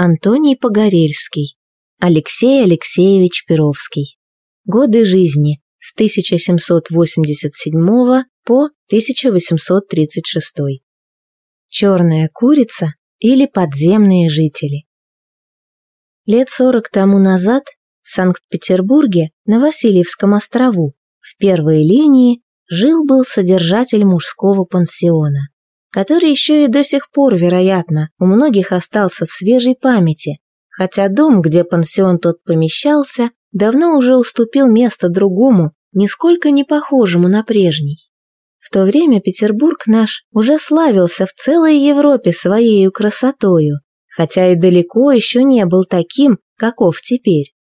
Антоний Погорельский, Алексей Алексеевич Перовский. Годы жизни с 1787 по 1836. Черная курица или подземные жители. Лет сорок тому назад в Санкт-Петербурге на Васильевском острову в первой линии жил-был содержатель мужского пансиона который еще и до сих пор, вероятно, у многих остался в свежей памяти, хотя дом, где пансион тот помещался, давно уже уступил место другому, нисколько не похожему на прежний. В то время Петербург наш уже славился в целой Европе своей красотою, хотя и далеко еще не был таким, каков теперь.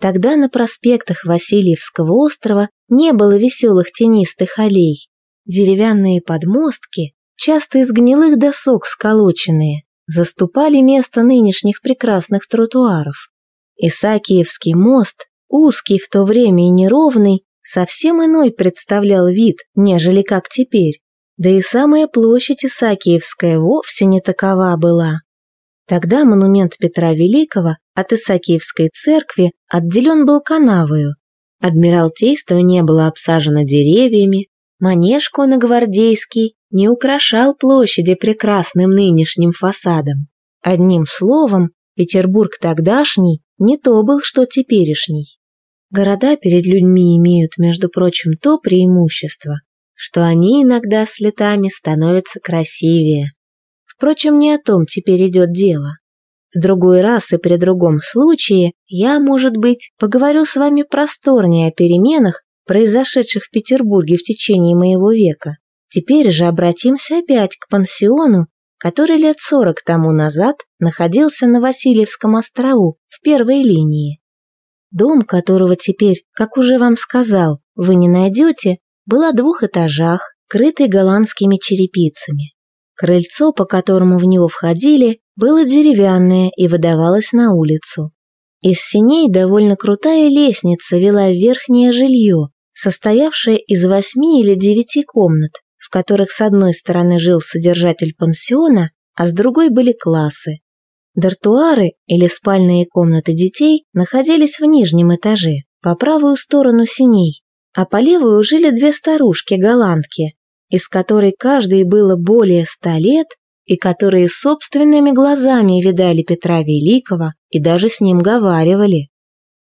Тогда на проспектах Васильевского острова не было веселых тенистых аллей. Деревянные подмостки часто из гнилых досок сколоченные, заступали место нынешних прекрасных тротуаров. Исаакиевский мост, узкий в то время и неровный, совсем иной представлял вид, нежели как теперь. Да и самая площадь Исаакиевская вовсе не такова была. Тогда монумент Петра Великого от Исаакиевской церкви отделен был канавою. Адмиралтейство не было обсажено деревьями, манеж конногвардейский не украшал площади прекрасным нынешним фасадом. Одним словом, Петербург тогдашний не то был, что теперешний. Города перед людьми имеют, между прочим, то преимущество, что они иногда с летами становятся красивее. Впрочем, не о том теперь идет дело. В другой раз и при другом случае я, может быть, поговорю с вами просторнее о переменах, произошедших в Петербурге в течение моего века. Теперь же обратимся опять к пансиону, который лет сорок тому назад находился на Васильевском острову в первой линии. Дом, которого теперь, как уже вам сказал, вы не найдете, был о двух этажах, крытый голландскими черепицами. Крыльцо, по которому в него входили, было деревянное и выдавалось на улицу. Из синей довольно крутая лестница вела в верхнее жилье, состоявшее из восьми или девяти комнат, в которых с одной стороны жил содержатель пансиона, а с другой были классы. Дартуары или спальные комнаты детей находились в нижнем этаже, по правую сторону синей, а по левую жили две старушки-голландки, из которой каждой было более ста лет и которые собственными глазами видали Петра Великого и даже с ним говаривали.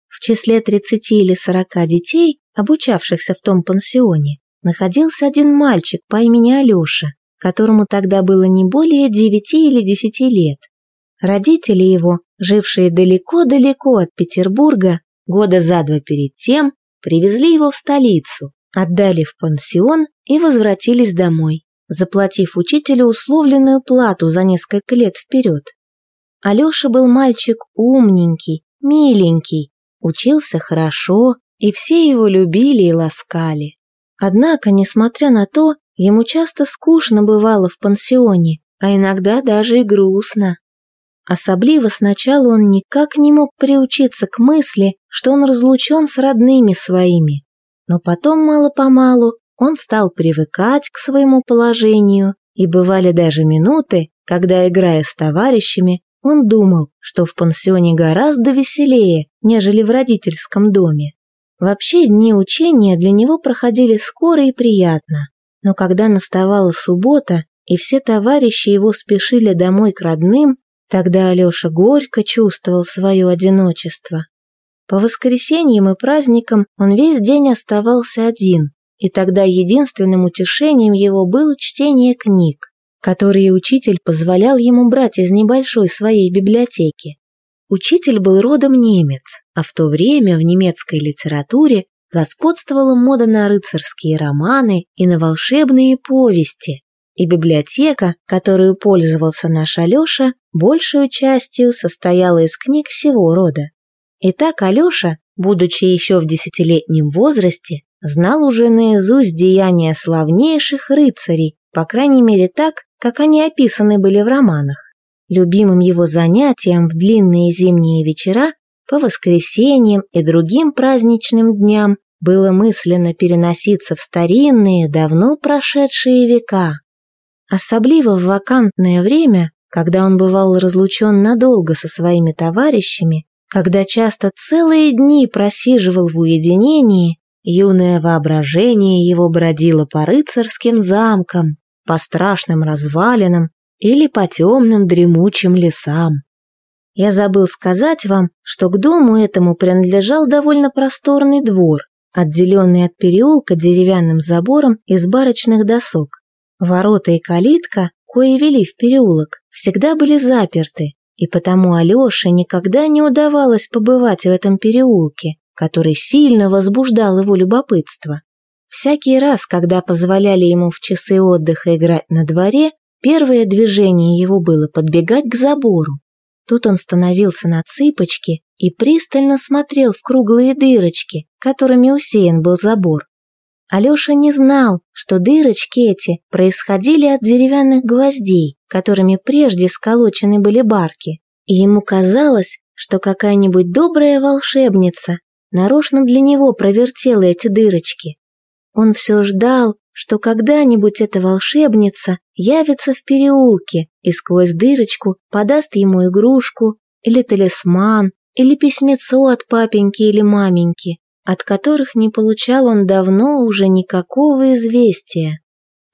В числе 30 или 40 детей, обучавшихся в том пансионе, находился один мальчик по имени Алеша, которому тогда было не более девяти или десяти лет. Родители его, жившие далеко-далеко от Петербурга, года за два перед тем, привезли его в столицу, отдали в пансион и возвратились домой, заплатив учителю условленную плату за несколько лет вперед. Алеша был мальчик умненький, миленький, учился хорошо, и все его любили и ласкали. Однако, несмотря на то, ему часто скучно бывало в пансионе, а иногда даже и грустно. Особливо сначала он никак не мог приучиться к мысли, что он разлучен с родными своими. Но потом мало-помалу он стал привыкать к своему положению, и бывали даже минуты, когда, играя с товарищами, он думал, что в пансионе гораздо веселее, нежели в родительском доме. Вообще дни учения для него проходили скоро и приятно, но когда наставала суббота, и все товарищи его спешили домой к родным, тогда Алеша горько чувствовал свое одиночество. По воскресеньям и праздникам он весь день оставался один, и тогда единственным утешением его было чтение книг, которые учитель позволял ему брать из небольшой своей библиотеки. Учитель был родом немец, а в то время в немецкой литературе господствовала мода на рыцарские романы и на волшебные повести, и библиотека, которую пользовался наш Алеша, большую частью состояла из книг всего рода. Итак, Алеша, будучи еще в десятилетнем возрасте, знал уже наизусть деяния славнейших рыцарей, по крайней мере так, как они описаны были в романах. Любимым его занятием в длинные зимние вечера по воскресеньям и другим праздничным дням было мысленно переноситься в старинные, давно прошедшие века. Особливо в вакантное время, когда он бывал разлучен надолго со своими товарищами, когда часто целые дни просиживал в уединении, юное воображение его бродило по рыцарским замкам, по страшным развалинам или по темным дремучим лесам. Я забыл сказать вам, что к дому этому принадлежал довольно просторный двор, отделенный от переулка деревянным забором из барочных досок. Ворота и калитка, кои вели в переулок, всегда были заперты, и потому Алёше никогда не удавалось побывать в этом переулке, который сильно возбуждал его любопытство. Всякий раз, когда позволяли ему в часы отдыха играть на дворе, первое движение его было подбегать к забору. Тут он становился на цыпочки и пристально смотрел в круглые дырочки, которыми усеян был забор. Алёша не знал, что дырочки эти происходили от деревянных гвоздей, которыми прежде сколочены были барки, и ему казалось, что какая-нибудь добрая волшебница нарочно для него провертела эти дырочки. Он все ждал, что когда-нибудь эта волшебница явится в переулке и сквозь дырочку подаст ему игрушку или талисман или письмецо от папеньки или маменьки, от которых не получал он давно уже никакого известия.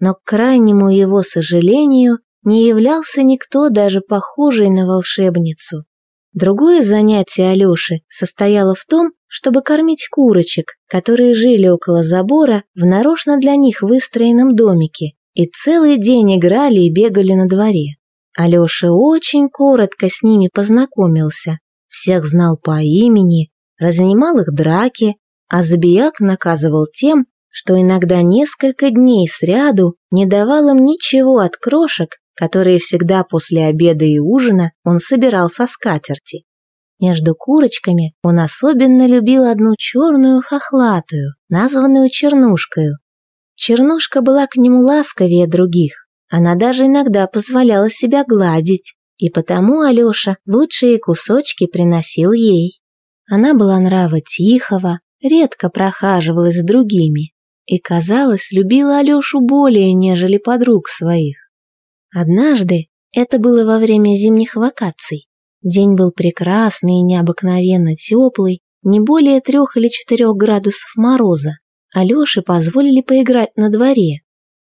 Но к крайнему его сожалению не являлся никто даже похожий на волшебницу. Другое занятие Алёши состояло в том, чтобы кормить курочек, которые жили около забора в нарочно для них выстроенном домике и целый день играли и бегали на дворе. Алёша очень коротко с ними познакомился, всех знал по имени, разнимал их драки, а Забияк наказывал тем, что иногда несколько дней сряду не давал им ничего от крошек, которые всегда после обеда и ужина он собирал со скатерти. Между курочками он особенно любил одну черную хохлатую, названную Чернушкою. Чернушка была к нему ласковее других, она даже иногда позволяла себя гладить, и потому Алёша лучшие кусочки приносил ей. Она была нрава тихого, редко прохаживалась с другими и, казалось, любила Алёшу более, нежели подруг своих. Однажды, это было во время зимних вакаций, день был прекрасный и необыкновенно теплый, не более трех или четырех градусов мороза. Алёше позволили поиграть на дворе.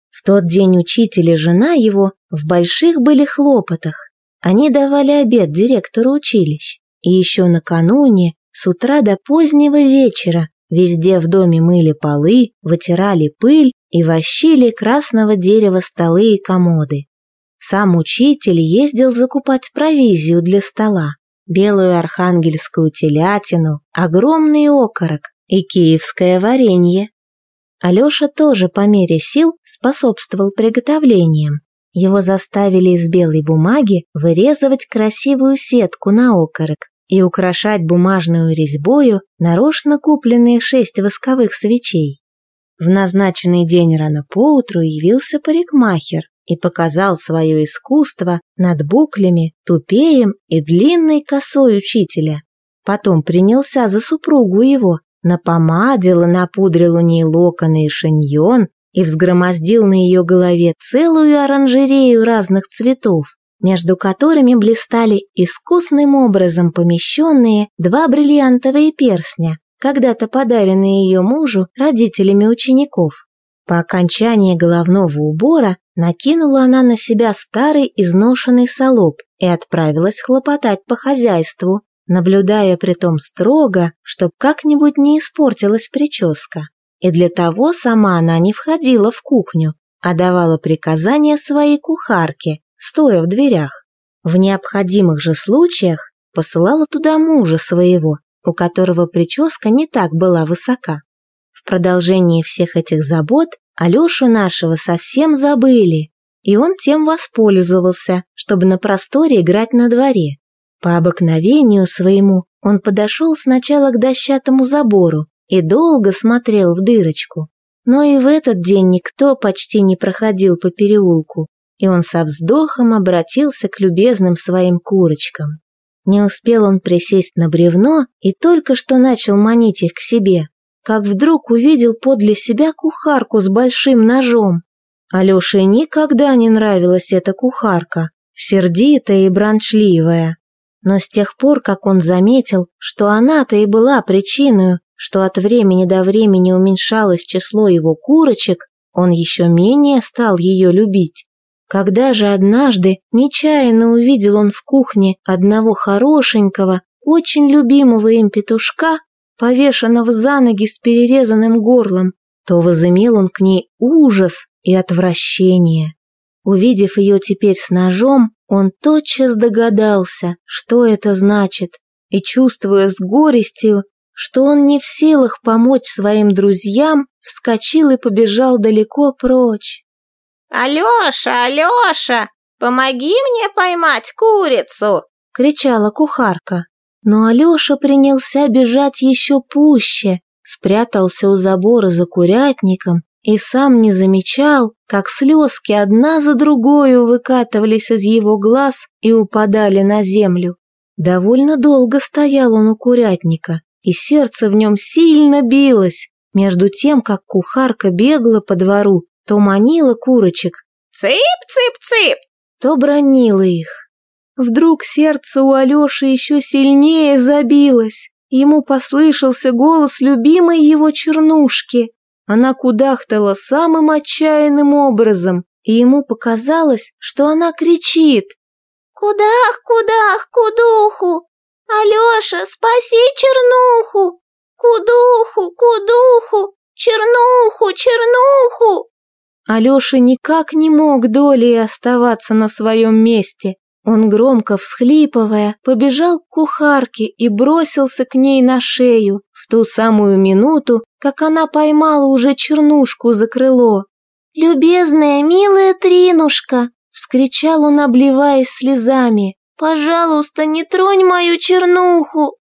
В тот день учитель и жена его в больших были хлопотах, они давали обед директору училищ. И еще накануне, с утра до позднего вечера, везде в доме мыли полы, вытирали пыль и вощили красного дерева столы и комоды. Сам учитель ездил закупать провизию для стола, белую архангельскую телятину, огромный окорок и киевское варенье. Алеша тоже по мере сил способствовал приготовлениям, его заставили из белой бумаги вырезывать красивую сетку на окорок и украшать бумажную резьбою нарочно купленные шесть восковых свечей. В назначенный день рано поутру явился парикмахер и показал свое искусство над буклями, тупеем и длинной косой учителя. Потом принялся за супругу его, напомадил и напудрил у ней локоны и шиньон, и взгромоздил на ее голове целую оранжерею разных цветов, между которыми блистали искусным образом помещенные два бриллиантовые перстня, когда-то подаренные ее мужу родителями учеников. По окончании головного убора накинула она на себя старый изношенный солоб и отправилась хлопотать по хозяйству, наблюдая при том строго, чтоб как-нибудь не испортилась прическа. И для того сама она не входила в кухню, а давала приказания своей кухарке, стоя в дверях. В необходимых же случаях посылала туда мужа своего, у которого прическа не так была высока. В продолжении всех этих забот Алешу нашего совсем забыли, и он тем воспользовался, чтобы на просторе играть на дворе. По обыкновению своему он подошел сначала к дощатому забору, и долго смотрел в дырочку. Но и в этот день никто почти не проходил по переулку, и он со вздохом обратился к любезным своим курочкам. Не успел он присесть на бревно и только что начал манить их к себе, как вдруг увидел подле себя кухарку с большим ножом. Алёше никогда не нравилась эта кухарка, сердитая и бранчливая. Но с тех пор, как он заметил, что она-то и была причиной, что от времени до времени уменьшалось число его курочек, он еще менее стал ее любить. Когда же однажды нечаянно увидел он в кухне одного хорошенького, очень любимого им петушка, повешенного за ноги с перерезанным горлом, то возымел он к ней ужас и отвращение. Увидев ее теперь с ножом, он тотчас догадался, что это значит, и, чувствуя с горестью, что он не в силах помочь своим друзьям, вскочил и побежал далеко прочь. «Алеша, Алеша, помоги мне поймать курицу!» — кричала кухарка. Но Алеша принялся бежать еще пуще, спрятался у забора за курятником и сам не замечал, как слезки одна за другой выкатывались из его глаз и упадали на землю. Довольно долго стоял он у курятника, и сердце в нем сильно билось, между тем, как кухарка бегала по двору, то манила курочек «Цып-цып-цып!», то бронила их. Вдруг сердце у Алёши еще сильнее забилось. Ему послышался голос любимой его чернушки. Она кудахтала самым отчаянным образом, и ему показалось, что она кричит. «Кудах, кудах, кудуху! Алёша, спаси чернуху! Кудуху, кудуху, чернуху, чернуху!» Алёша никак не мог долей оставаться на своем месте. Он, громко всхлипывая, побежал к кухарке и бросился к ней на шею в ту самую минуту, как она поймала уже чернушку за крыло. «Любезная, милая Тринушка!» — вскричал он, обливаясь слезами. «Пожалуйста, не тронь мою чернуху!»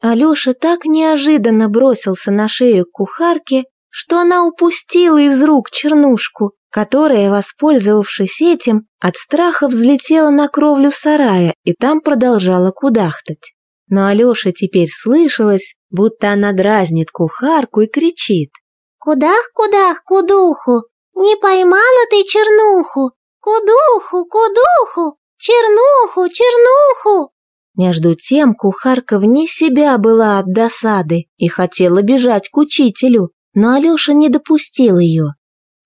Алёша так неожиданно бросился на шею к кухарке, что она упустила из рук чернушку которая, воспользовавшись этим, от страха взлетела на кровлю сарая и там продолжала кудахтать. Но Алёша теперь слышалось, будто она дразнит кухарку и кричит. «Кудах, кудах, кудуху! Не поймала ты чернуху! Кудуху, кудуху! Чернуху, чернуху!» Между тем кухарка вне себя была от досады и хотела бежать к учителю, но Алёша не допустил ее.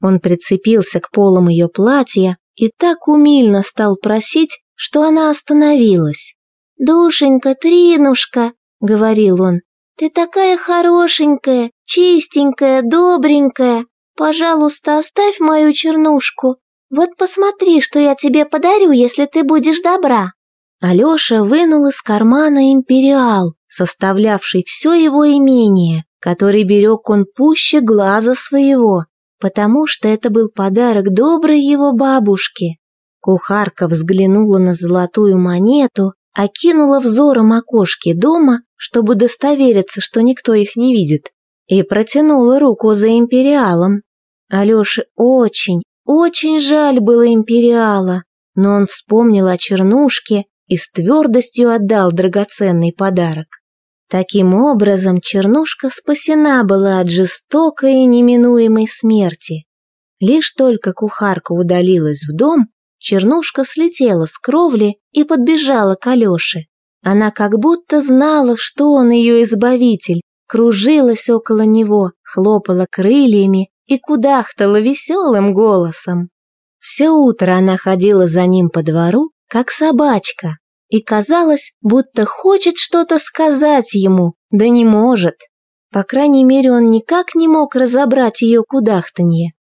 Он прицепился к полам ее платья и так умильно стал просить, что она остановилась. «Душенька, Тринушка», — говорил он, — «ты такая хорошенькая, чистенькая, добренькая. Пожалуйста, оставь мою чернушку. Вот посмотри, что я тебе подарю, если ты будешь добра». Алеша вынул из кармана империал, составлявший все его имение, который берег он пуще глаза своего потому что это был подарок доброй его бабушке. Кухарка взглянула на золотую монету, окинула взором окошки дома, чтобы удостовериться, что никто их не видит, и протянула руку за империалом. Алёше очень, очень жаль было империала, но он вспомнил о чернушке и с твердостью отдал драгоценный подарок. Таким образом, Чернушка спасена была от жестокой и неминуемой смерти. Лишь только кухарка удалилась в дом, Чернушка слетела с кровли и подбежала к Алёше. Она как будто знала, что он ее избавитель, кружилась около него, хлопала крыльями и кудахтала веселым голосом. Все утро она ходила за ним по двору, как собачка, и казалось, будто хочет что-то сказать ему, да не может. По крайней мере, он никак не мог разобрать ее кудахтанье.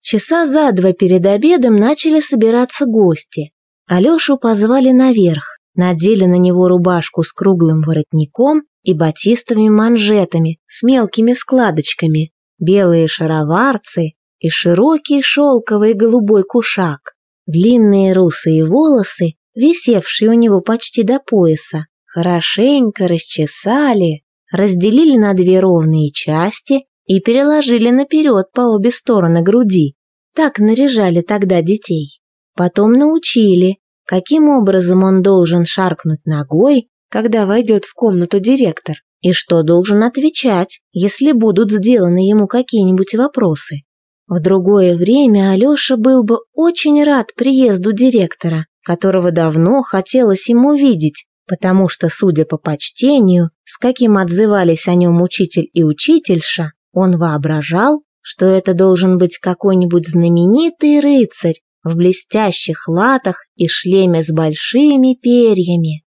Часа за два перед обедом начали собираться гости. Алешу позвали наверх, надели на него рубашку с круглым воротником и батистовыми манжетами с мелкими складочками, белые шароварцы и широкий шелковый голубой кушак. Длинные русые волосы висевший у него почти до пояса, хорошенько расчесали, разделили на две ровные части и переложили наперед по обе стороны груди. Так наряжали тогда детей. Потом научили, каким образом он должен шаркнуть ногой, когда войдет в комнату директор, и что должен отвечать, если будут сделаны ему какие-нибудь вопросы. В другое время Алеша был бы очень рад приезду директора, которого давно хотелось ему видеть, потому что, судя по почтению, с каким отзывались о нем учитель и учительша, он воображал, что это должен быть какой-нибудь знаменитый рыцарь в блестящих латах и шлеме с большими перьями.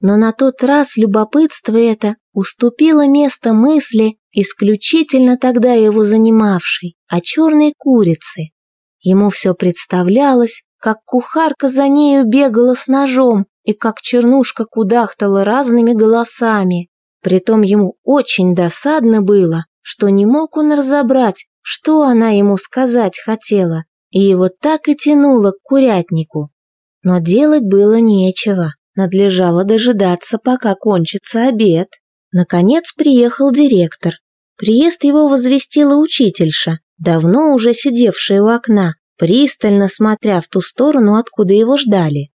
Но на тот раз любопытство это уступило место мысли, исключительно тогда его занимавшей, о черной курице. Ему все представлялось, как кухарка за нею бегала с ножом и как чернушка кудахтала разными голосами. Притом ему очень досадно было, что не мог он разобрать, что она ему сказать хотела, и его так и тянуло к курятнику. Но делать было нечего, надлежало дожидаться, пока кончится обед. Наконец приехал директор. Приезд его возвестила учительша, давно уже сидевшая у окна, пристально смотря в ту сторону, откуда его ждали.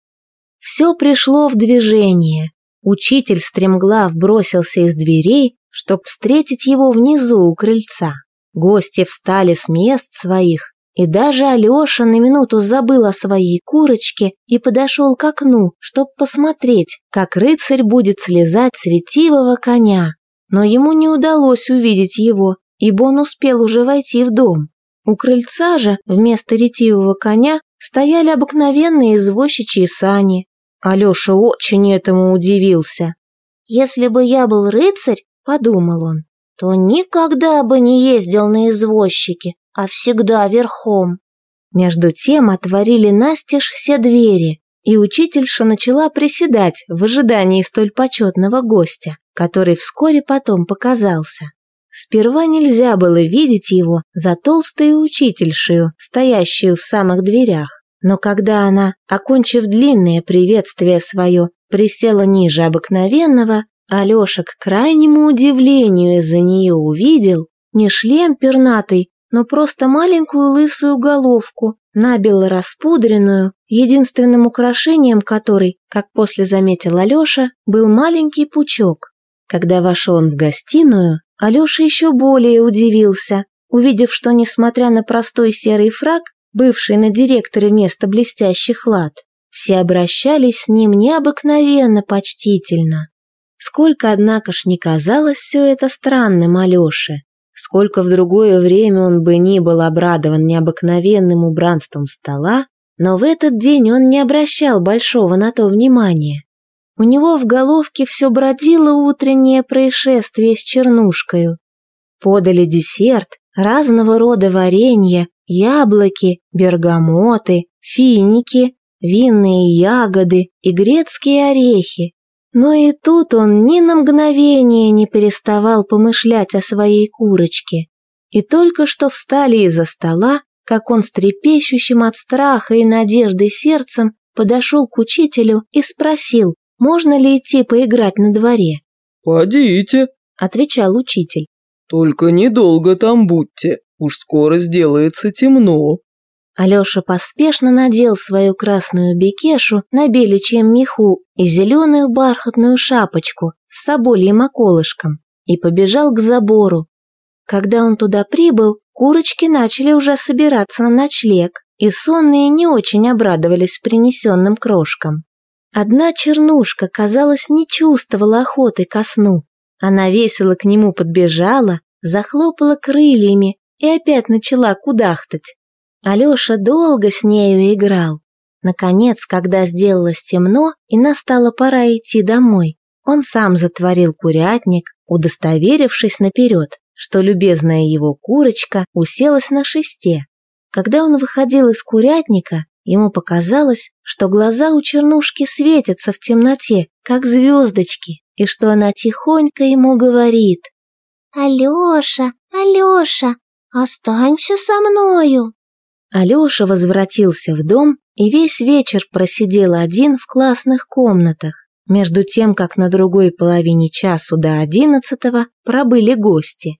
Все пришло в движение. Учитель стремглав бросился из дверей, чтоб встретить его внизу у крыльца. Гости встали с мест своих, и даже Алеша на минуту забыл о своей курочке и подошел к окну, чтоб посмотреть, как рыцарь будет слезать с ретивого коня. Но ему не удалось увидеть его, ибо он успел уже войти в дом. У крыльца же вместо ретивого коня стояли обыкновенные извозчичьи сани. Алеша очень этому удивился. «Если бы я был рыцарь, — подумал он, — то никогда бы не ездил на извозчике, а всегда верхом». Между тем отворили настежь все двери, и учительша начала приседать в ожидании столь почетного гостя, который вскоре потом показался. Сперва нельзя было видеть его за толстую учительшею, стоящую в самых дверях. Но когда она, окончив длинное приветствие свое, присела ниже обыкновенного, Алеша к крайнему удивлению из-за нее увидел не шлем пернатый, но просто маленькую лысую головку, набело распудренную, единственным украшением которой, как после заметил Алеша, был маленький пучок. Когда вошел он в гостиную, Алеша еще более удивился, увидев, что, несмотря на простой серый фраг, бывший на директоре вместо блестящих лад, все обращались с ним необыкновенно почтительно. Сколько, однако ж, не казалось все это странным Алёше, сколько в другое время он бы ни был обрадован необыкновенным убранством стола, но в этот день он не обращал большого на то внимания. У него в головке все бродило утреннее происшествие с чернушкою. Подали десерт, разного рода варенья, яблоки, бергамоты, финики, винные ягоды и грецкие орехи. Но и тут он ни на мгновение не переставал помышлять о своей курочке. И только что встали из-за стола, как он с трепещущим от страха и надежды сердцем подошел к учителю и спросил, можно ли идти поиграть на дворе. «Подите», – отвечал учитель. «Только недолго там будьте, уж скоро сделается темно». Алеша поспешно надел свою красную бекешу на беличьем меху и зеленую бархатную шапочку с собольем околышком и побежал к забору. Когда он туда прибыл, курочки начали уже собираться на ночлег, и сонные не очень обрадовались принесенным крошкам. Одна чернушка, казалось, не чувствовала охоты ко сну. Она весело к нему подбежала, захлопала крыльями и опять начала кудахтать. Алеша долго с нею играл. Наконец, когда сделалось темно и настала пора идти домой, он сам затворил курятник, удостоверившись наперед, что любезная его курочка уселась на шесте. Когда он выходил из курятника, Ему показалось, что глаза у чернушки светятся в темноте, как звездочки, и что она тихонько ему говорит. «Алеша, Алеша, останься со мною!» Алеша возвратился в дом и весь вечер просидел один в классных комнатах, между тем, как на другой половине часу до одиннадцатого пробыли гости.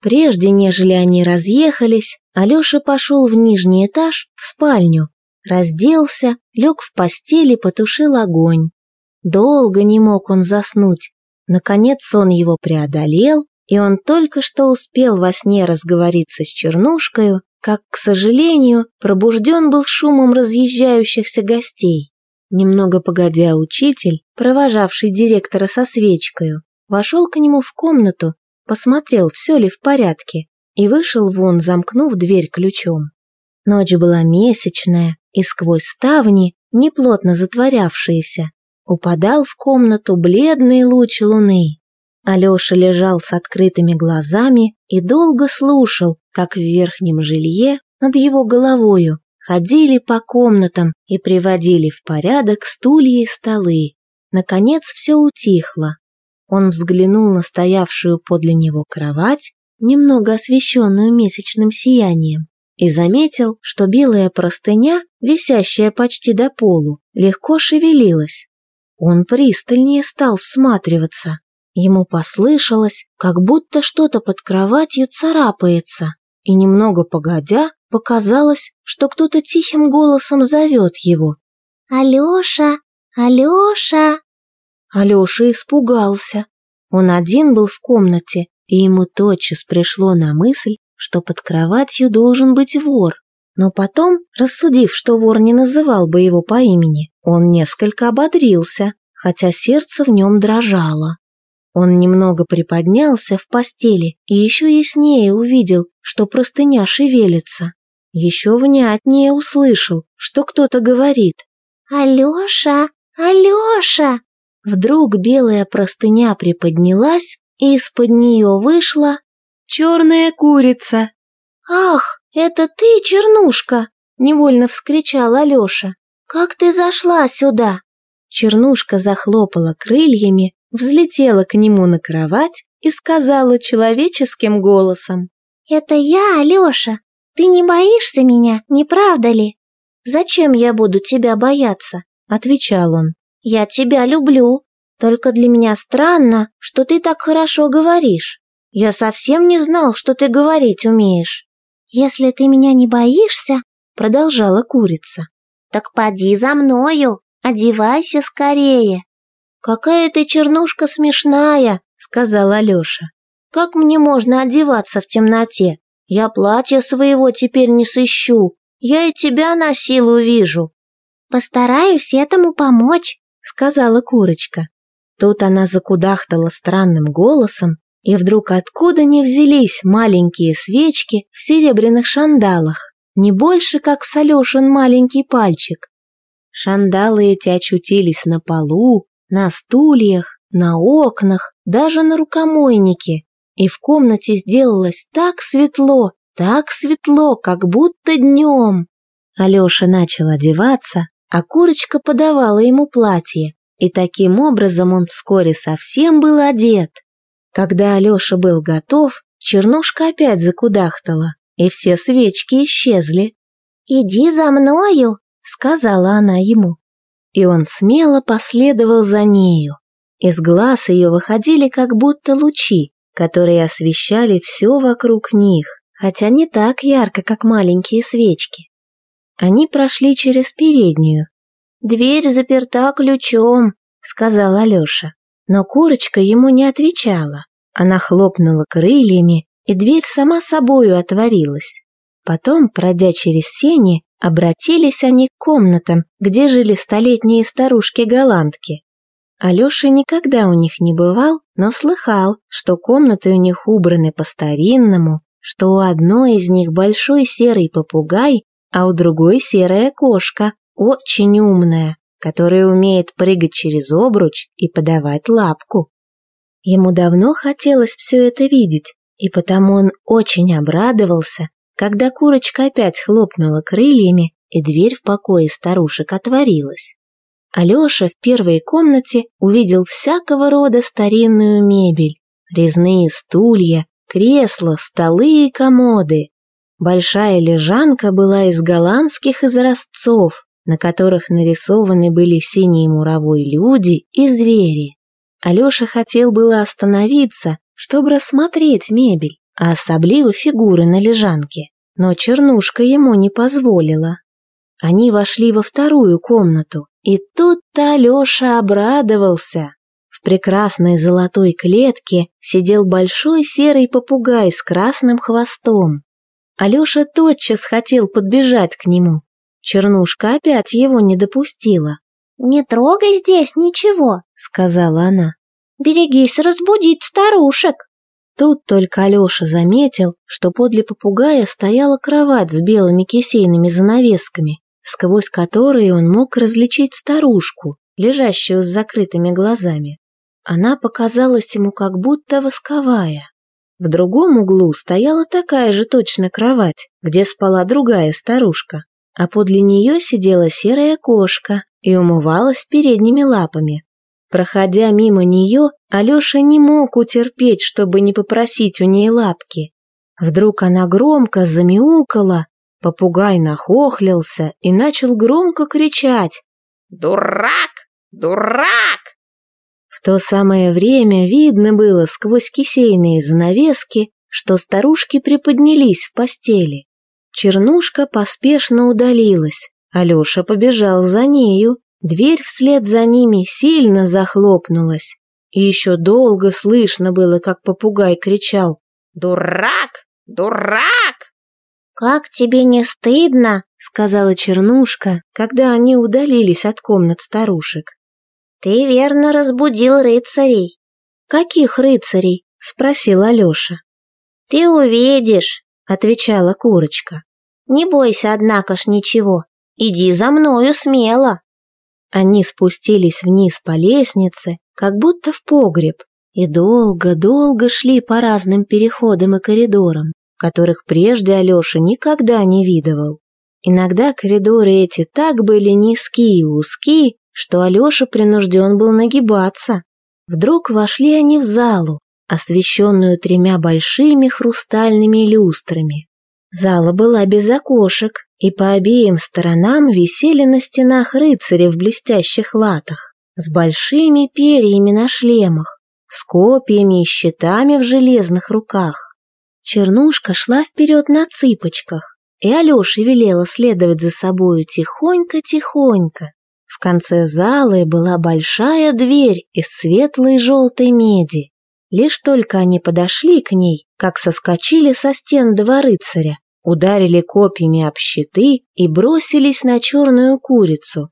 Прежде, нежели они разъехались, Алеша пошел в нижний этаж, в спальню, разделся, лег в постели, потушил огонь. Долго не мог он заснуть. Наконец сон его преодолел, и он только что успел во сне разговориться с Чернушкою, как, к сожалению, пробужден был шумом разъезжающихся гостей. Немного погодя учитель, провожавший директора со свечкою, вошел к нему в комнату, посмотрел, все ли в порядке, и вышел вон, замкнув дверь ключом. Ночь была месячная, и сквозь ставни, неплотно затворявшиеся, упадал в комнату бледный луч луны. Алеша лежал с открытыми глазами и долго слушал, как в верхнем жилье над его головою ходили по комнатам и приводили в порядок стулья и столы. Наконец все утихло. Он взглянул на стоявшую подле него кровать, немного освещенную месячным сиянием, и заметил, что белая простыня, висящая почти до полу, легко шевелилась. Он пристальнее стал всматриваться. Ему послышалось, как будто что-то под кроватью царапается, и немного погодя, показалось, что кто-то тихим голосом зовет его. «Алеша! Алеша!» Алеша испугался. Он один был в комнате, и ему тотчас пришло на мысль, что под кроватью должен быть вор. Но потом, рассудив, что вор не называл бы его по имени, он несколько ободрился, хотя сердце в нем дрожало. Он немного приподнялся в постели и еще яснее увидел, что простыня шевелится. Еще внятнее услышал, что кто-то говорит. «Алеша! Алеша!» Вдруг белая простыня приподнялась, и из-под нее вышла черная курица. «Ах, это ты, Чернушка!» — невольно вскричал Алеша. «Как ты зашла сюда?» Чернушка захлопала крыльями, взлетела к нему на кровать и сказала человеческим голосом. «Это я, Алеша. Ты не боишься меня, не правда ли?» «Зачем я буду тебя бояться?» — отвечал он. «Я тебя люблю. Только для меня странно, что ты так хорошо говоришь. Я совсем не знал, что ты говорить умеешь». «Если ты меня не боишься», — продолжала курица, «так поди за мною, одевайся скорее». «Какая ты чернушка смешная», — сказал Алеша. «Как мне можно одеваться в темноте? Я платье своего теперь не сыщу. Я и тебя на силу вижу». «Постараюсь этому помочь», — сказала курочка. Тут она закудахтала странным голосом, и вдруг откуда ни взялись маленькие свечки в серебряных шандалах, не больше, как с Алешин маленький пальчик. Шандалы эти очутились на полу, на стульях, на окнах, даже на рукомойнике, и в комнате сделалось так светло, так светло, как будто днем. Алеша начал одеваться, а курочка подавала ему платье, и таким образом он вскоре совсем был одет. Когда Алеша был готов, чернушка опять закудахтала, и все свечки исчезли. «Иди за мною», — сказала она ему и он смело последовал за нею. Из глаз ее выходили как будто лучи, которые освещали все вокруг них, хотя не так ярко, как маленькие свечки. Они прошли через переднюю. «Дверь заперта ключом», — сказал Алеша. Но курочка ему не отвечала. Она хлопнула крыльями, и дверь сама собою отворилась. Потом, пройдя через сени, Обратились они к комнатам, где жили столетние старушки-голландки. Алеша никогда у них не бывал, но слыхал, что комнаты у них убраны по-старинному, что у одной из них большой серый попугай, а у другой серая кошка, очень умная, которая умеет прыгать через обруч и подавать лапку. Ему давно хотелось все это видеть, и потому он очень обрадовался, когда курочка опять хлопнула крыльями, и дверь в покое старушек отворилась. Алеша в первой комнате увидел всякого рода старинную мебель, резные стулья, кресла, столы и комоды. Большая лежанка была из голландских изразцов, на которых нарисованы были синие муровой люди и звери. Алеша хотел было остановиться, чтобы рассмотреть мебель, а особливо фигуры на лежанке, но чернушка ему не позволила. Они вошли во вторую комнату, и тут-то Алеша обрадовался. В прекрасной золотой клетке сидел большой серый попугай с красным хвостом. Алеша тотчас хотел подбежать к нему. Чернушка опять его не допустила. «Не трогай здесь ничего», — сказала она. «Берегись разбудить старушек». Тут только Алёша заметил, что подле попугая стояла кровать с белыми кисейными занавесками, сквозь которые он мог различить старушку, лежащую с закрытыми глазами. Она показалась ему как будто восковая. В другом углу стояла такая же точно кровать, где спала другая старушка, а подле нее сидела серая кошка и умывалась передними лапами. Проходя мимо нее, Алеша не мог утерпеть, чтобы не попросить у ней лапки. Вдруг она громко замяукала, попугай нахохлился и начал громко кричать «Дурак! Дурак!» В то самое время видно было сквозь кисейные занавески, что старушки приподнялись в постели. Чернушка поспешно удалилась, Алеша побежал за нею, Дверь вслед за ними сильно захлопнулась, и еще долго слышно было, как попугай кричал «Дурак! Дурак!» «Как тебе не стыдно?» — сказала Чернушка, когда они удалились от комнат старушек. «Ты верно разбудил рыцарей». «Каких рыцарей?» — спросил Алеша. «Ты увидишь», — отвечала курочка. «Не бойся, однако ж, ничего. Иди за мною смело». Они спустились вниз по лестнице, как будто в погреб, и долго-долго шли по разным переходам и коридорам, которых прежде Алеша никогда не видывал. Иногда коридоры эти так были низкие и узкие, что Алеша принужден был нагибаться. Вдруг вошли они в залу, освещенную тремя большими хрустальными люстрами. Зала была без окошек, и по обеим сторонам висели на стенах рыцари в блестящих латах, с большими перьями на шлемах, с копьями и щитами в железных руках. Чернушка шла вперед на цыпочках, и Алёше велела следовать за собою тихонько-тихонько. В конце зала была большая дверь из светлой желтой меди. Лишь только они подошли к ней, как соскочили со стен два рыцаря, ударили копьями об щиты и бросились на черную курицу.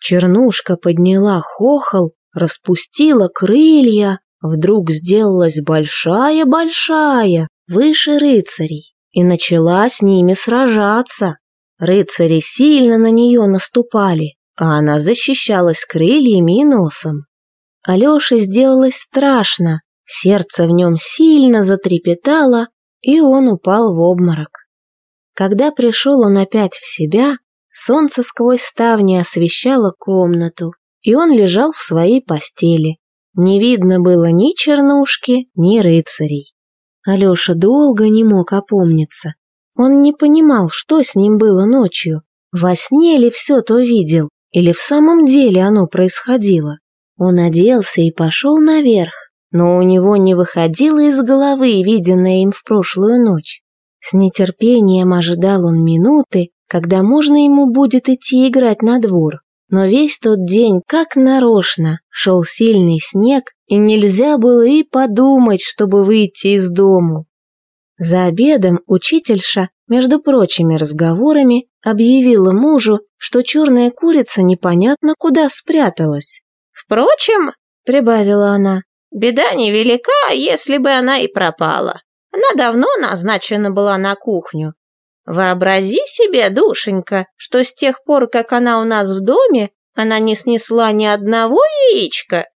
Чернушка подняла хохол, распустила крылья, вдруг сделалась большая-большая, выше рыцарей, и начала с ними сражаться. Рыцари сильно на нее наступали, а она защищалась крыльями и носом. Алёше сделалось страшно, сердце в нем сильно затрепетало, и он упал в обморок. Когда пришел он опять в себя, солнце сквозь ставни освещало комнату, и он лежал в своей постели. Не видно было ни чернушки, ни рыцарей. Алеша долго не мог опомниться. Он не понимал, что с ним было ночью. Во сне ли все то видел, или в самом деле оно происходило. Он оделся и пошел наверх, но у него не выходило из головы виденное им в прошлую ночь. С нетерпением ожидал он минуты, когда можно ему будет идти играть на двор. Но весь тот день, как нарочно, шел сильный снег, и нельзя было и подумать, чтобы выйти из дому. За обедом учительша, между прочими разговорами, объявила мужу, что черная курица непонятно куда спряталась. «Впрочем», — прибавила она, — «беда невелика, если бы она и пропала. Она давно назначена была на кухню. Вообрази себе, душенька, что с тех пор, как она у нас в доме, она не снесла ни одного яичка.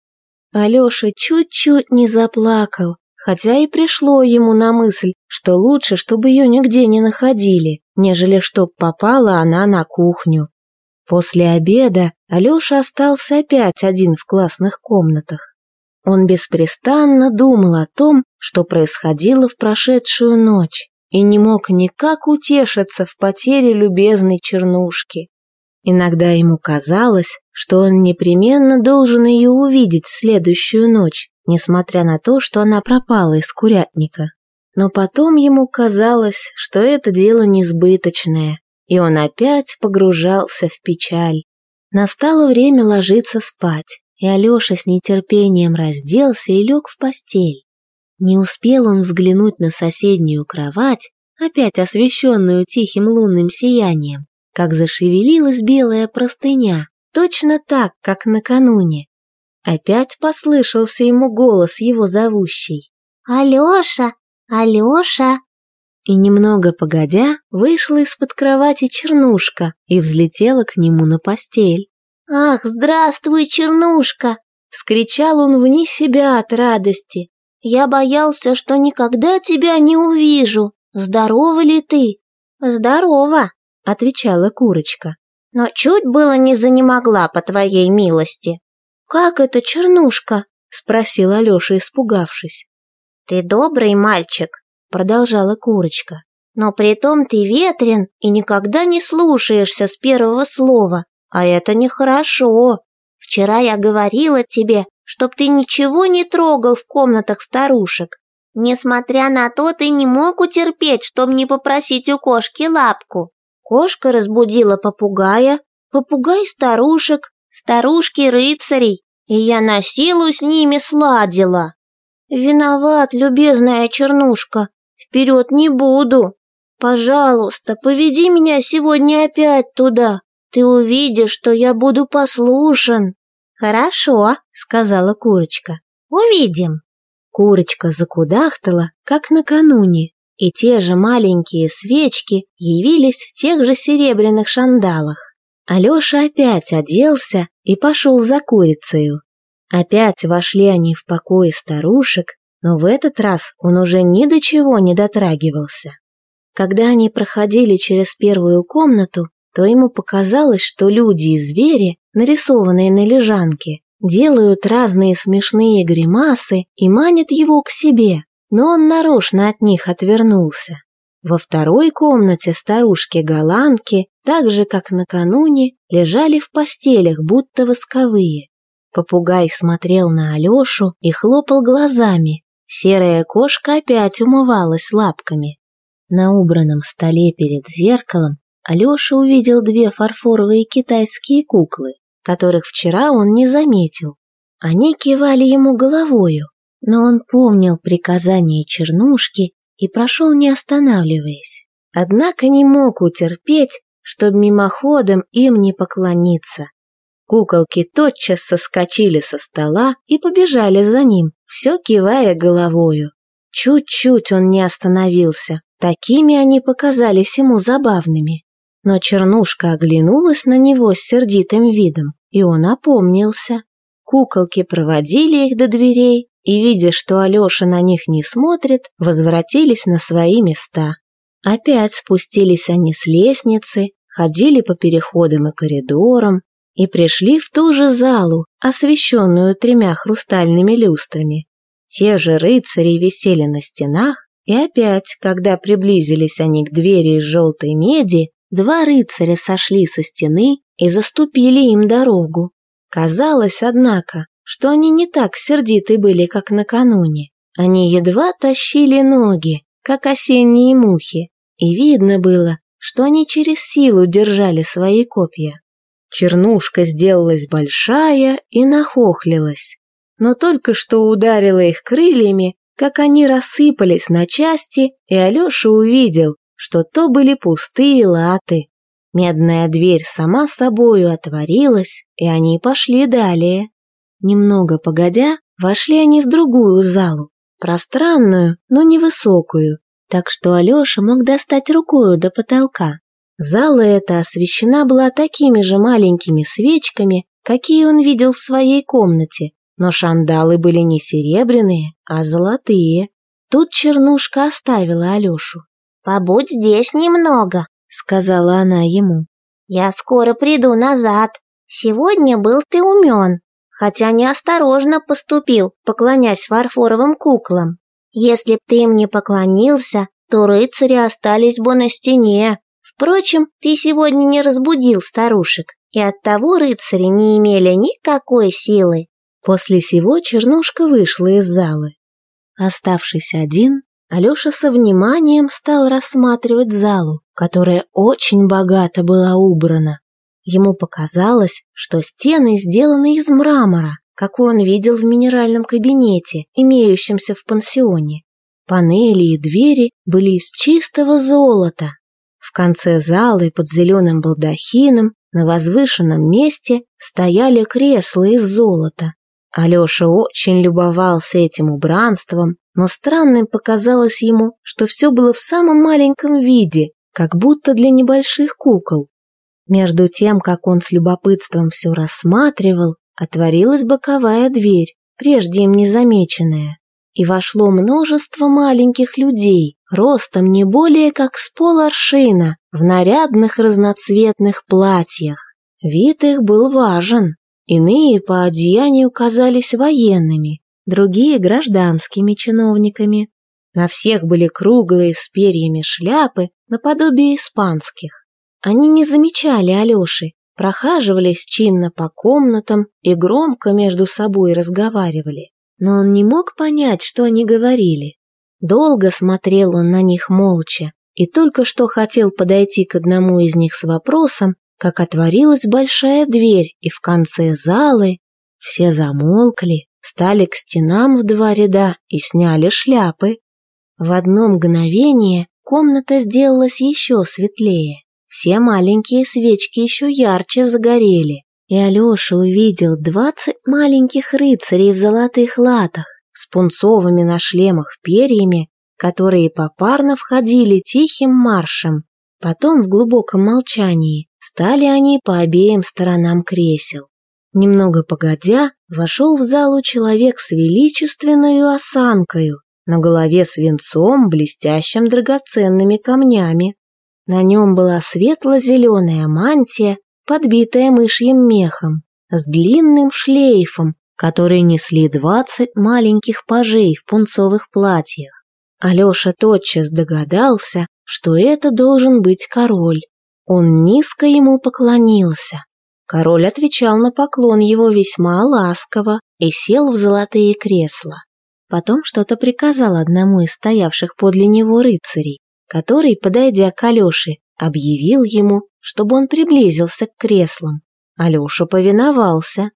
Алёша чуть-чуть не заплакал, хотя и пришло ему на мысль, что лучше, чтобы ее нигде не находили, нежели чтоб попала она на кухню. После обеда Алёша остался опять один в классных комнатах. Он беспрестанно думал о том, что происходило в прошедшую ночь, и не мог никак утешиться в потере любезной чернушки. Иногда ему казалось, что он непременно должен ее увидеть в следующую ночь, несмотря на то, что она пропала из курятника. Но потом ему казалось, что это дело несбыточное, и он опять погружался в печаль. Настало время ложиться спать и Алеша с нетерпением разделся и лег в постель. Не успел он взглянуть на соседнюю кровать, опять освещенную тихим лунным сиянием, как зашевелилась белая простыня, точно так, как накануне. Опять послышался ему голос его зовущий. «Алёша! Алёша!» И немного погодя, вышла из-под кровати Чернушка и взлетела к нему на постель. «Ах, здравствуй, Чернушка!» — вскричал он вне себя от радости. «Я боялся, что никогда тебя не увижу. Здорова ли ты?» «Здорова», — отвечала курочка. «Но чуть было не занемогла по твоей милости». «Как это, Чернушка?» — спросил Алёша, испугавшись. «Ты добрый мальчик», — продолжала курочка. «Но притом ты ветрен и никогда не слушаешься с первого слова, а это нехорошо. Вчера я говорила тебе, чтоб ты ничего не трогал в комнатах старушек. Несмотря на то, ты не мог утерпеть, чтоб не попросить у кошки лапку. Кошка разбудила попугая, попугай старушек, старушки рыцарей, и я на силу с ними сладила. Виноват, любезная чернушка, вперед не буду. Пожалуйста, поведи меня сегодня опять туда. Ты увидишь, что я буду послушен. Хорошо, сказала курочка. Увидим. Курочка закудахтала, как накануне, и те же маленькие свечки явились в тех же серебряных шандалах. Алёша опять оделся и пошел за курицею. Опять вошли они в покой старушек, но в этот раз он уже ни до чего не дотрагивался. Когда они проходили через первую комнату, то ему показалось, что люди и звери, нарисованные на лежанке, делают разные смешные гримасы и манят его к себе, но он нарочно от них отвернулся. Во второй комнате старушки-голландки, так же, как накануне, лежали в постелях, будто восковые. Попугай смотрел на Алешу и хлопал глазами. Серая кошка опять умывалась лапками. На убранном столе перед зеркалом Алеша увидел две фарфоровые китайские куклы, которых вчера он не заметил. Они кивали ему головою, но он помнил приказание Чернушки и прошел не останавливаясь. Однако не мог утерпеть, чтобы мимоходом им не поклониться. Куколки тотчас соскочили со стола и побежали за ним, все кивая головою. Чуть-чуть он не остановился, такими они показались ему забавными. Но Чернушка оглянулась на него с сердитым видом, и он опомнился. Куколки проводили их до дверей, и, видя, что Алеша на них не смотрит, возвратились на свои места. Опять спустились они с лестницы, ходили по переходам и коридорам и пришли в ту же залу, освещенную тремя хрустальными люстрами. Те же рыцари висели на стенах, и опять, когда приблизились они к двери из желтой меди, два рыцаря сошли со стены и заступили им дорогу. Казалось, однако, что они не так сердиты были, как накануне. Они едва тащили ноги, как осенние мухи, и видно было, что они через силу держали свои копья. Чернушка сделалась большая и нахохлилась, но только что ударила их крыльями, как они рассыпались на части, и Алеша увидел, что то были пустые латы. Медная дверь сама собою отворилась, и они пошли далее. Немного погодя, вошли они в другую залу, пространную, но невысокую, так что Алёша мог достать рукою до потолка. Зала эта освещена была такими же маленькими свечками, какие он видел в своей комнате, но шандалы были не серебряные, а золотые. Тут Чернушка оставила Алёшу. «Побудь здесь немного», — сказала она ему. «Я скоро приду назад. Сегодня был ты умен, хотя неосторожно поступил, поклонясь фарфоровым куклам. Если б ты им не поклонился, то рыцари остались бы на стене. Впрочем, ты сегодня не разбудил старушек, и оттого рыцари не имели никакой силы. После сего Чернушка вышла из залы. Оставшись один, Алеша со вниманием стал рассматривать залу, которая очень богато была убрана. Ему показалось, что стены сделаны из мрамора, какой он видел в минеральном кабинете, имеющемся в пансионе. Панели и двери были из чистого золота. В конце залы под зеленым балдахином На возвышенном месте стояли кресла из золота. Алеша очень любовался этим убранством, но странным показалось ему, что все было в самом маленьком виде, как будто для небольших кукол. Между тем, как он с любопытством все рассматривал, отворилась боковая дверь, прежде им незамеченная, и вошло множество маленьких людей, ростом не более как с поларшина, в нарядных разноцветных платьях. Вид их был важен. Иные по одеянию казались военными, другие – гражданскими чиновниками. На всех были круглые с перьями шляпы, наподобие испанских. Они не замечали Алёши, прохаживались чинно по комнатам и громко между собой разговаривали. Но он не мог понять, что они говорили. Долго смотрел он на них молча и только что хотел подойти к одному из них с вопросом, как отворилась большая дверь, и в конце залы все замолкли, стали к стенам в два ряда и сняли шляпы. В одно мгновение комната сделалась еще светлее. Все маленькие свечки еще ярче загорели, и Алеша увидел двадцать маленьких рыцарей в золотых латах, с пунцовыми на шлемах перьями, которые попарно входили тихим маршем. Потом в глубоком молчании стали они по обеим сторонам кресел. Немного погодя, вошел в залу человек с величественной осанкою, на голове свинцом, блестящим драгоценными камнями. На нем была светло-зеленая мантия, подбитая мышьим мехом, с длинным шлейфом, которые несли двадцать маленьких пажей в пунцовых платьях. Алеша тотчас догадался, что это должен быть король. Он низко ему поклонился. Король отвечал на поклон его весьма ласково и сел в золотые кресла. Потом что-то приказал одному из стоявших подле него рыцарей, который, подойдя к Алёше, объявил ему, чтобы он приблизился к креслам. Алёша повиновался.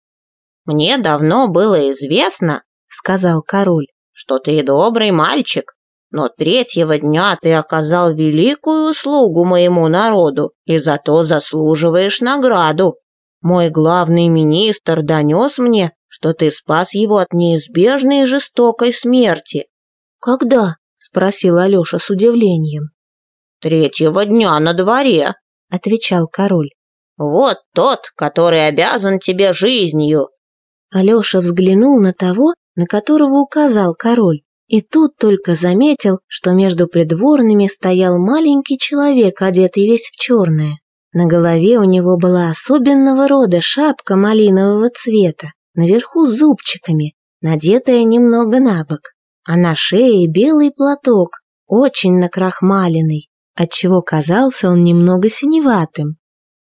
«Мне давно было известно, — сказал король, — что ты добрый мальчик, но третьего дня ты оказал великую услугу моему народу и зато заслуживаешь награду. Мой главный министр донес мне, что ты спас его от неизбежной и жестокой смерти». «Когда?» — спросил Алеша с удивлением. «Третьего дня на дворе», — отвечал король. «Вот тот, который обязан тебе жизнью, Алеша взглянул на того, на которого указал король, и тут только заметил, что между придворными стоял маленький человек, одетый весь в черное. На голове у него была особенного рода шапка малинового цвета, наверху с зубчиками, надетая немного на бок, а на шее белый платок, очень накрахмаленный, отчего казался он немного синеватым.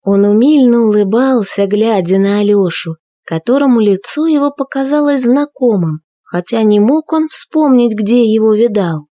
Он умильно улыбался, глядя на Алешу, которому лицо его показалось знакомым, хотя не мог он вспомнить, где его видал.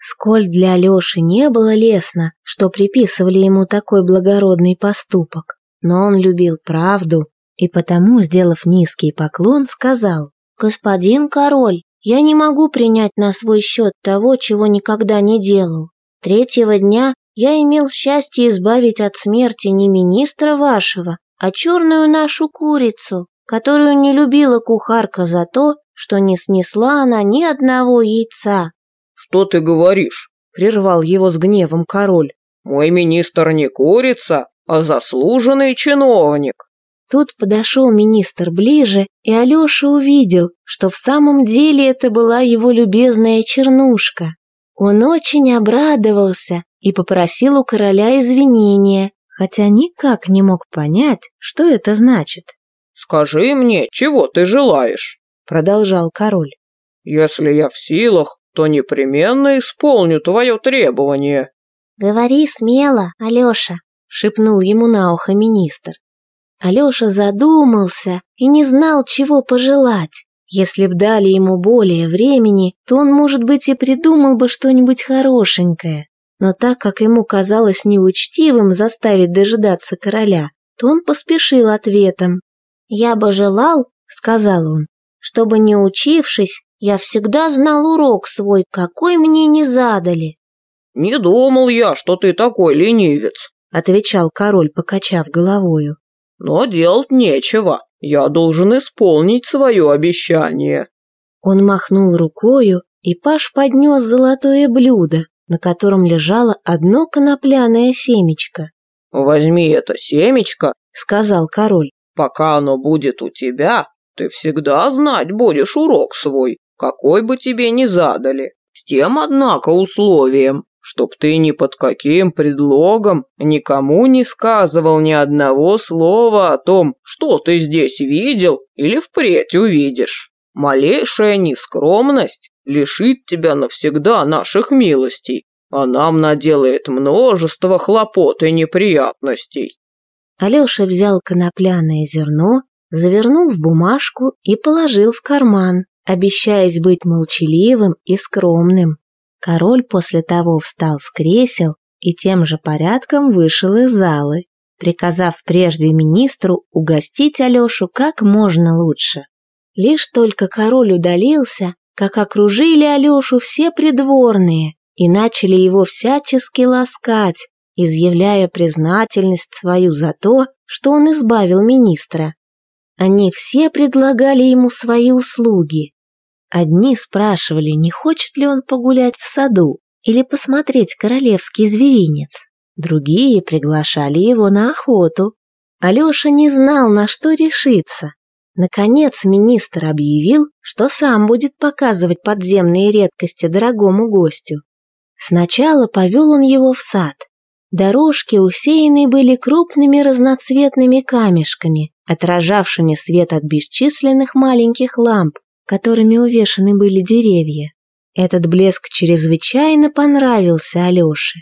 Сколь для Алёши не было лестно, что приписывали ему такой благородный поступок, но он любил правду и потому, сделав низкий поклон, сказал «Господин король, я не могу принять на свой счет того, чего никогда не делал. Третьего дня я имел счастье избавить от смерти не министра вашего, а черную нашу курицу которую не любила кухарка за то, что не снесла она ни одного яйца. «Что ты говоришь?» – прервал его с гневом король. «Мой министр не курица, а заслуженный чиновник». Тут подошел министр ближе, и Алеша увидел, что в самом деле это была его любезная чернушка. Он очень обрадовался и попросил у короля извинения, хотя никак не мог понять, что это значит. «Скажи мне, чего ты желаешь?» – продолжал король. «Если я в силах, то непременно исполню твое требование». «Говори смело, Алеша», – шепнул ему на ухо министр. Алеша задумался и не знал, чего пожелать. Если б дали ему более времени, то он, может быть, и придумал бы что-нибудь хорошенькое. Но так как ему казалось неучтивым заставить дожидаться короля, то он поспешил ответом. «Я бы желал, — сказал он, — чтобы, не учившись, я всегда знал урок свой, какой мне не задали». «Не думал я, что ты такой ленивец», — отвечал король, покачав головою. но делать нечего. Я должен исполнить свое обещание». Он махнул рукою, и Паш поднес золотое блюдо, на котором лежало одно конопляное семечко. «Возьми это семечко», — сказал король. «Пока оно будет у тебя, ты всегда знать будешь урок свой, какой бы тебе ни задали. С тем, однако, условием, чтоб ты ни под каким предлогом никому не сказывал ни одного слова о том, что ты здесь видел или впредь увидишь. Малейшая нескромность лишит тебя навсегда наших милостей, а нам наделает множество хлопот и неприятностей». Алеша взял конопляное зерно, завернул в бумажку и положил в карман, обещаясь быть молчаливым и скромным. Король после того встал с кресел и тем же порядком вышел из залы, приказав прежде министру угостить Алешу как можно лучше. Лишь только король удалился, как окружили Алешу все придворные и начали его всячески ласкать, изъявляя признательность свою за то, что он избавил министра. Они все предлагали ему свои услуги, Одни спрашивали, не хочет ли он погулять в саду или посмотреть королевский зверинец. Другие приглашали его на охоту. Алеша не знал, на что решиться. Наконец министр объявил, что сам будет показывать подземные редкости дорогому гостю. Сначала повел он его в сад. Дорожки усеяны были крупными разноцветными камешками, отражавшими свет от бесчисленных маленьких ламп, которыми увешаны были деревья. Этот блеск чрезвычайно понравился Алёше.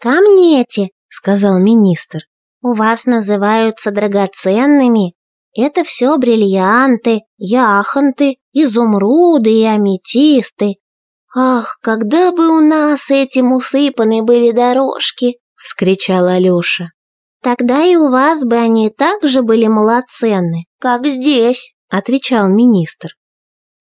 «Камни эти», — сказал министр, — «у вас называются драгоценными. Это все бриллианты, яхонты, изумруды и аметисты. Ах, когда бы у нас этим усыпаны были дорожки!» — вскричал Алёша. «Тогда и у вас бы они так же были малоценны, как здесь», — отвечал министр.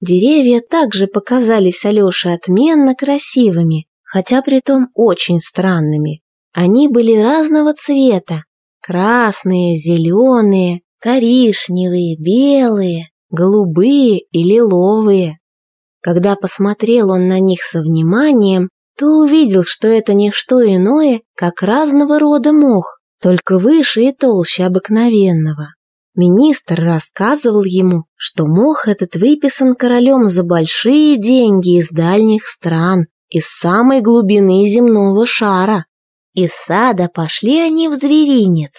Деревья также показались Алёше отменно красивыми, хотя притом очень странными. Они были разного цвета – красные, зеленые, коричневые, белые, голубые и лиловые. Когда посмотрел он на них со вниманием, то увидел, что это не что иное, как разного рода мох, только выше и толще обыкновенного. Министр рассказывал ему, что мох этот выписан королем за большие деньги из дальних стран, из самой глубины земного шара. Из сада пошли они в зверинец.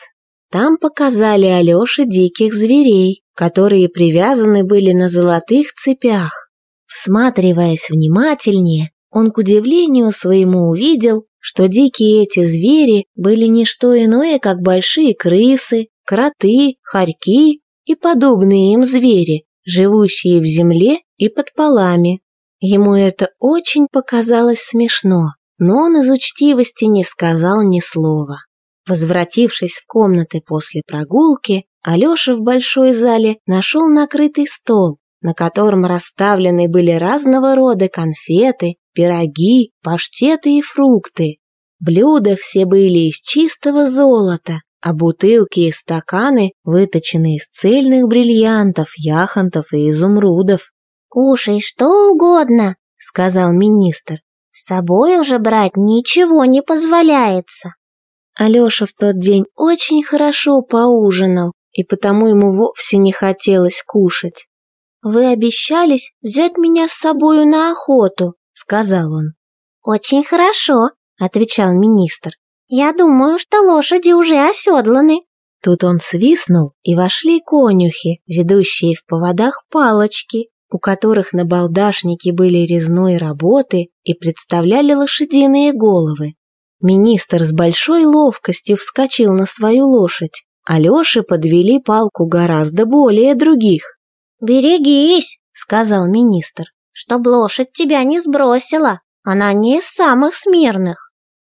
Там показали Алёше диких зверей, которые привязаны были на золотых цепях. Всматриваясь внимательнее, он к удивлению своему увидел, что дикие эти звери были не что иное, как большие крысы, кроты, хорьки и подобные им звери, живущие в земле и под полами. Ему это очень показалось смешно, но он из учтивости не сказал ни слова. Возвратившись в комнаты после прогулки, Алеша в большой зале нашел накрытый стол, на котором расставлены были разного рода конфеты, пироги, паштеты и фрукты. Блюда все были из чистого золота, а бутылки и стаканы выточены из цельных бриллиантов, яхонтов и изумрудов. «Кушай что угодно», — сказал министр. «С собой уже брать ничего не позволяется». Алёша в тот день очень хорошо поужинал, и потому ему вовсе не хотелось кушать. «Вы обещались взять меня с собою на охоту», — сказал он. «Очень хорошо», — отвечал министр. «Я думаю, что лошади уже оседланы». Тут он свистнул, и вошли конюхи, ведущие в поводах палочки, у которых на балдашнике были резной работы и представляли лошадиные головы. Министр с большой ловкостью вскочил на свою лошадь, а Лёше подвели палку гораздо более других. «Берегись», — сказал министр, — «чтоб лошадь тебя не сбросила, она не из самых смирных».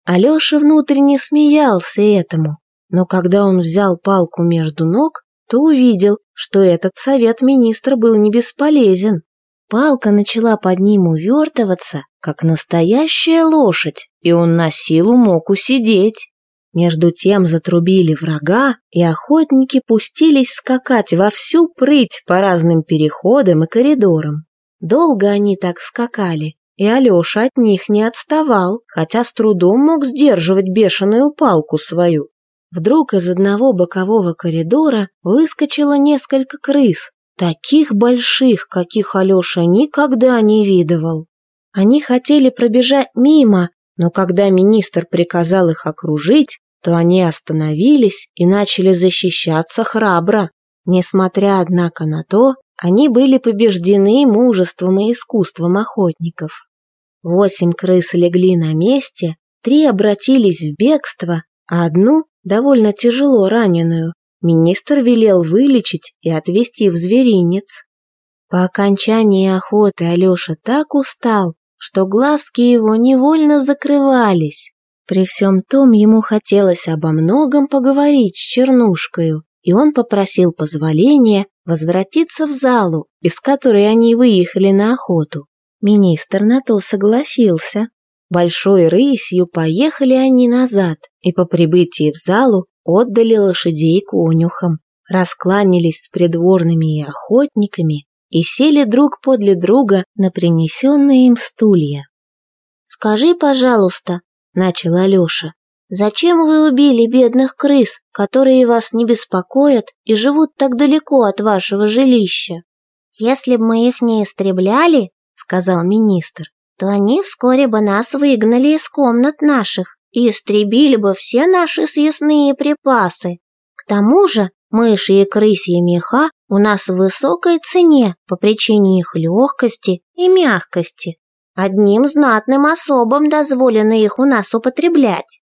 Алёша внутренне смеялся этому, но когда он взял палку между ног, то увидел, что этот совет министра был не бесполезен. Палка начала под ним увертываться, как настоящая лошадь, и он на силу мог усидеть. Между тем затрубили врага, и охотники пустились скакать во всю прыть по разным переходам и коридорам. Долго они так скакали, и Алеша от них не отставал, хотя с трудом мог сдерживать бешеную палку свою. Вдруг из одного бокового коридора выскочило несколько крыс, таких больших, каких Алеша никогда не видывал. Они хотели пробежать мимо, но когда министр приказал их окружить, то они остановились и начали защищаться храбро. Несмотря, однако, на то, они были побеждены мужеством и искусством охотников. Восемь крыс легли на месте, три обратились в бегство, а одну, довольно тяжело раненую, министр велел вылечить и отвезти в зверинец. По окончании охоты Алеша так устал, что глазки его невольно закрывались. При всем том ему хотелось обо многом поговорить с Чернушкою, и он попросил позволения возвратиться в залу, из которой они выехали на охоту. Министр на то согласился. Большой рысью поехали они назад, и по прибытии в залу отдали лошадей конюхам, раскланялись с придворными и охотниками и сели друг подле друга на принесенные им стулья. «Скажи, пожалуйста», — начал Алеша, «зачем вы убили бедных крыс, которые вас не беспокоят и живут так далеко от вашего жилища?» «Если бы мы их не истребляли», — сказал министр, «то они вскоре бы нас выгнали из комнат наших и истребили бы все наши съестные припасы. К тому же Мыши и крысьи меха у нас в высокой цене по причине их легкости и мягкости. Одним знатным особам дозволено их у нас употреблять.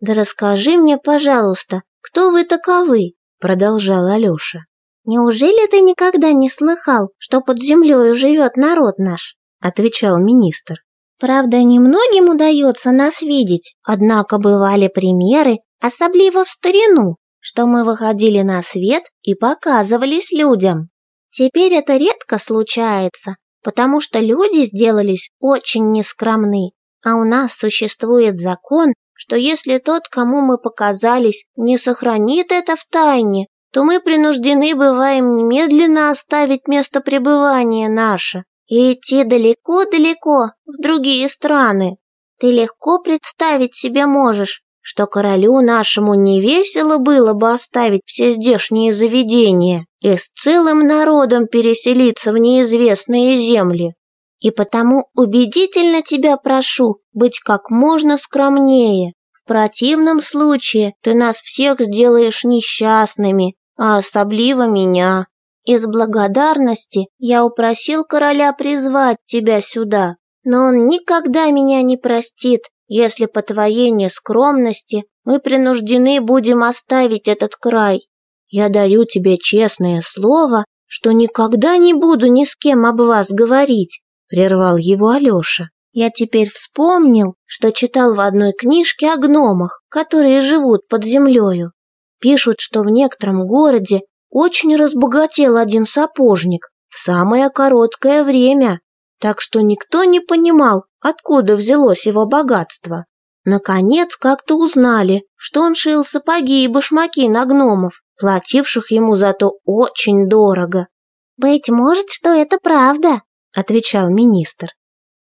«Да расскажи мне, пожалуйста, кто вы таковы?» — продолжал Алеша. «Неужели ты никогда не слыхал, что под землей живет народ наш?» — отвечал министр. «Правда, немногим удается нас видеть, однако бывали примеры, особливо в старину, что мы выходили на свет и показывались людям. Теперь это редко случается, потому что люди сделались очень нескромны, а у нас существует закон, что если тот, кому мы показались, не сохранит это в тайне, то мы принуждены бываем немедленно оставить место пребывания наше и идти далеко-далеко в другие страны. Ты легко представить себе можешь, что королю нашему не весело было бы оставить все здешние заведения и с целым народом переселиться в неизвестные земли. И потому убедительно тебя прошу быть как можно скромнее. В противном случае ты нас всех сделаешь несчастными, а особливо меня. Из благодарности я упросил короля призвать тебя сюда, но он никогда меня не простит если по твоей нескромности мы принуждены будем оставить этот край. Я даю тебе честное слово, что никогда не буду ни с кем об вас говорить», — прервал его Алеша. «Я теперь вспомнил, что читал в одной книжке о гномах, которые живут под землею. Пишут, что в некотором городе очень разбогател один сапожник в самое короткое время, так что никто не понимал, откуда взялось его богатство. Наконец как-то узнали, что он шил сапоги и башмаки на гномов, плативших ему зато очень дорого. «Быть может, что это правда», — отвечал министр.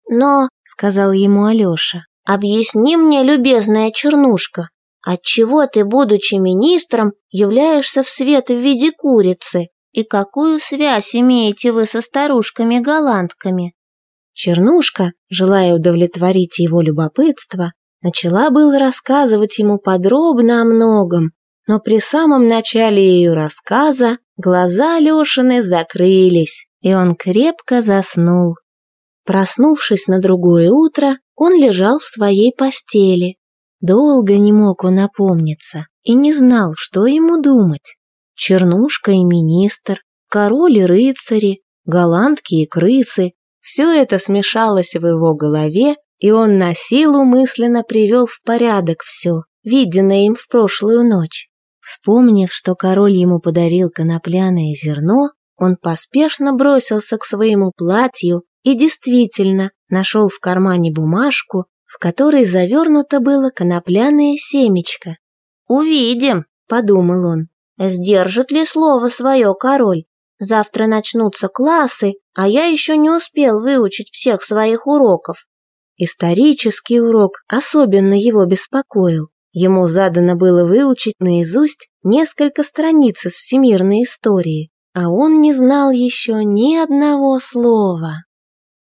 «Но», — сказал ему Алеша, — «объясни мне, любезная чернушка, отчего ты, будучи министром, являешься в свет в виде курицы, и какую связь имеете вы со старушками-голландками?» Чернушка, желая удовлетворить его любопытство, начала было рассказывать ему подробно о многом, но при самом начале ее рассказа глаза Лешины закрылись, и он крепко заснул. Проснувшись на другое утро, он лежал в своей постели. Долго не мог он опомниться и не знал, что ему думать. Чернушка и министр, король и рыцари, голландки и крысы все это смешалось в его голове, и он на силу мысленно привел в порядок все, виденное им в прошлую ночь. Вспомнив, что король ему подарил конопляное зерно, он поспешно бросился к своему платью и действительно нашел в кармане бумажку, в которой завернуто было конопляное семечко. «Увидим», — подумал он. «Сдержит ли слово свое король? Завтра начнутся классы, а я еще не успел выучить всех своих уроков». Исторический урок особенно его беспокоил. Ему задано было выучить наизусть несколько страниц из всемирной истории, а он не знал еще ни одного слова.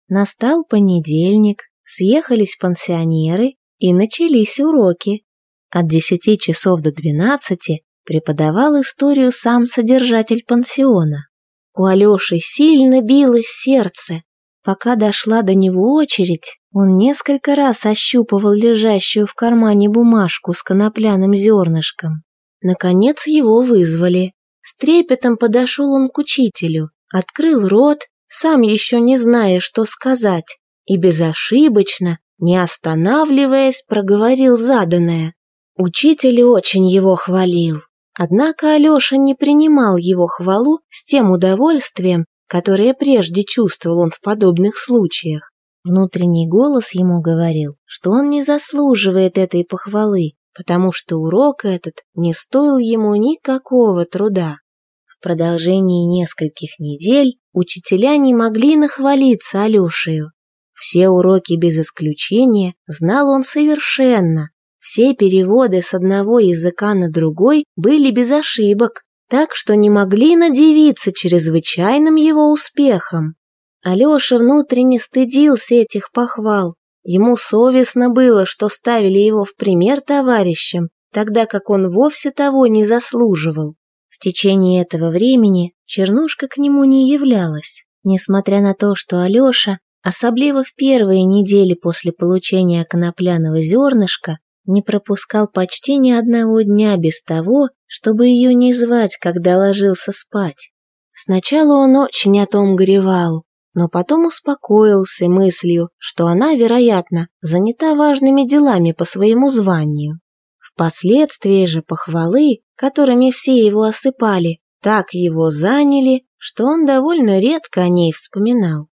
Настал понедельник, съехались пансионеры и начались уроки. От десяти часов до двенадцати преподавал историю сам содержатель пансиона. У Алёши сильно билось сердце. Пока дошла до него очередь, он несколько раз ощупывал лежащую в кармане бумажку с конопляным зернышком. Наконец его вызвали. С трепетом подошел он к учителю, открыл рот, сам еще не зная, что сказать, и безошибочно, не останавливаясь, проговорил заданное. Учитель очень его хвалил. Однако Алеша не принимал его хвалу с тем удовольствием, которое прежде чувствовал он в подобных случаях. Внутренний голос ему говорил, что он не заслуживает этой похвалы, потому что урок этот не стоил ему никакого труда. В продолжении нескольких недель учителя не могли нахвалиться Алешею. Все уроки без исключения знал он совершенно. Все переводы с одного языка на другой были без ошибок, так что не могли надевиться чрезвычайным его успехом. Алеша внутренне стыдился этих похвал. Ему совестно было, что ставили его в пример товарищам, тогда как он вовсе того не заслуживал. В течение этого времени Чернушка к нему не являлась, несмотря на то, что Алеша особливо в первые недели после получения конопляного зернышка, не пропускал почти ни одного дня без того, чтобы ее не звать, когда ложился спать. Сначала он очень о том горевал, но потом успокоился мыслью, что она, вероятно, занята важными делами по своему званию. Впоследствии же похвалы, которыми все его осыпали, так его заняли, что он довольно редко о ней вспоминал.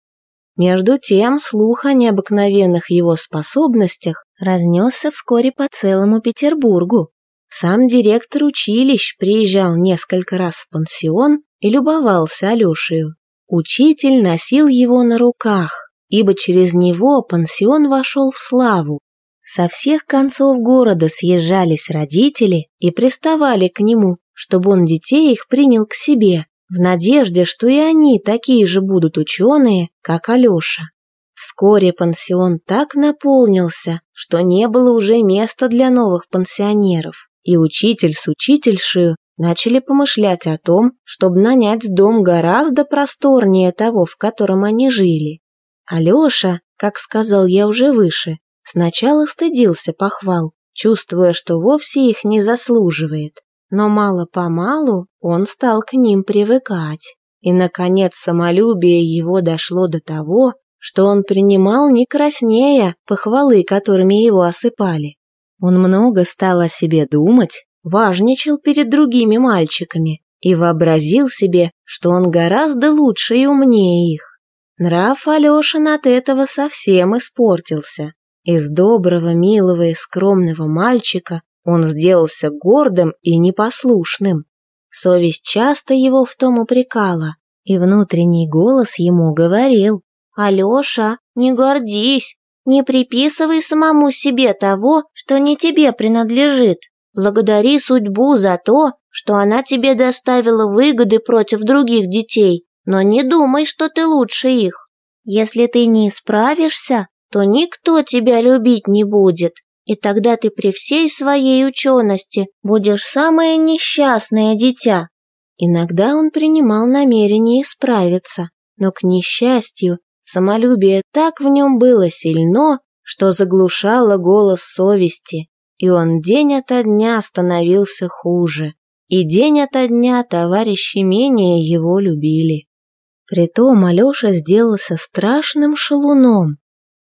Между тем, слух о необыкновенных его способностях разнесся вскоре по целому Петербургу. Сам директор училищ приезжал несколько раз в пансион и любовался Алешею. Учитель носил его на руках, ибо через него пансион вошел в славу. Со всех концов города съезжались родители и приставали к нему, чтобы он детей их принял к себе, в надежде, что и они такие же будут ученые, как Алеша. Вскоре пансион так наполнился, что не было уже места для новых пансионеров, и учитель с учительшею начали помышлять о том, чтобы нанять дом гораздо просторнее того, в котором они жили. Алеша, как сказал я уже выше, сначала стыдился похвал, чувствуя, что вовсе их не заслуживает но мало-помалу он стал к ним привыкать, и, наконец, самолюбие его дошло до того, что он принимал не краснея похвалы, которыми его осыпали. Он много стал о себе думать, важничал перед другими мальчиками и вообразил себе, что он гораздо лучше и умнее их. Нрав Алешин от этого совсем испортился. Из доброго, милого и скромного мальчика он сделался гордым и непослушным. Совесть часто его в том упрекала, и внутренний голос ему говорил, «Алеша, не гордись, не приписывай самому себе того, что не тебе принадлежит. Благодари судьбу за то, что она тебе доставила выгоды против других детей, но не думай, что ты лучше их. Если ты не исправишься, то никто тебя любить не будет, и тогда ты при всей своей учености будешь самое несчастное дитя. Иногда он принимал намерение исправиться, но, к несчастью, самолюбие так в нем было сильно, что заглушало голос совести, и он день ото дня становился хуже, и день ото дня товарищи менее его любили. Притом Алеша сделался страшным шалуном,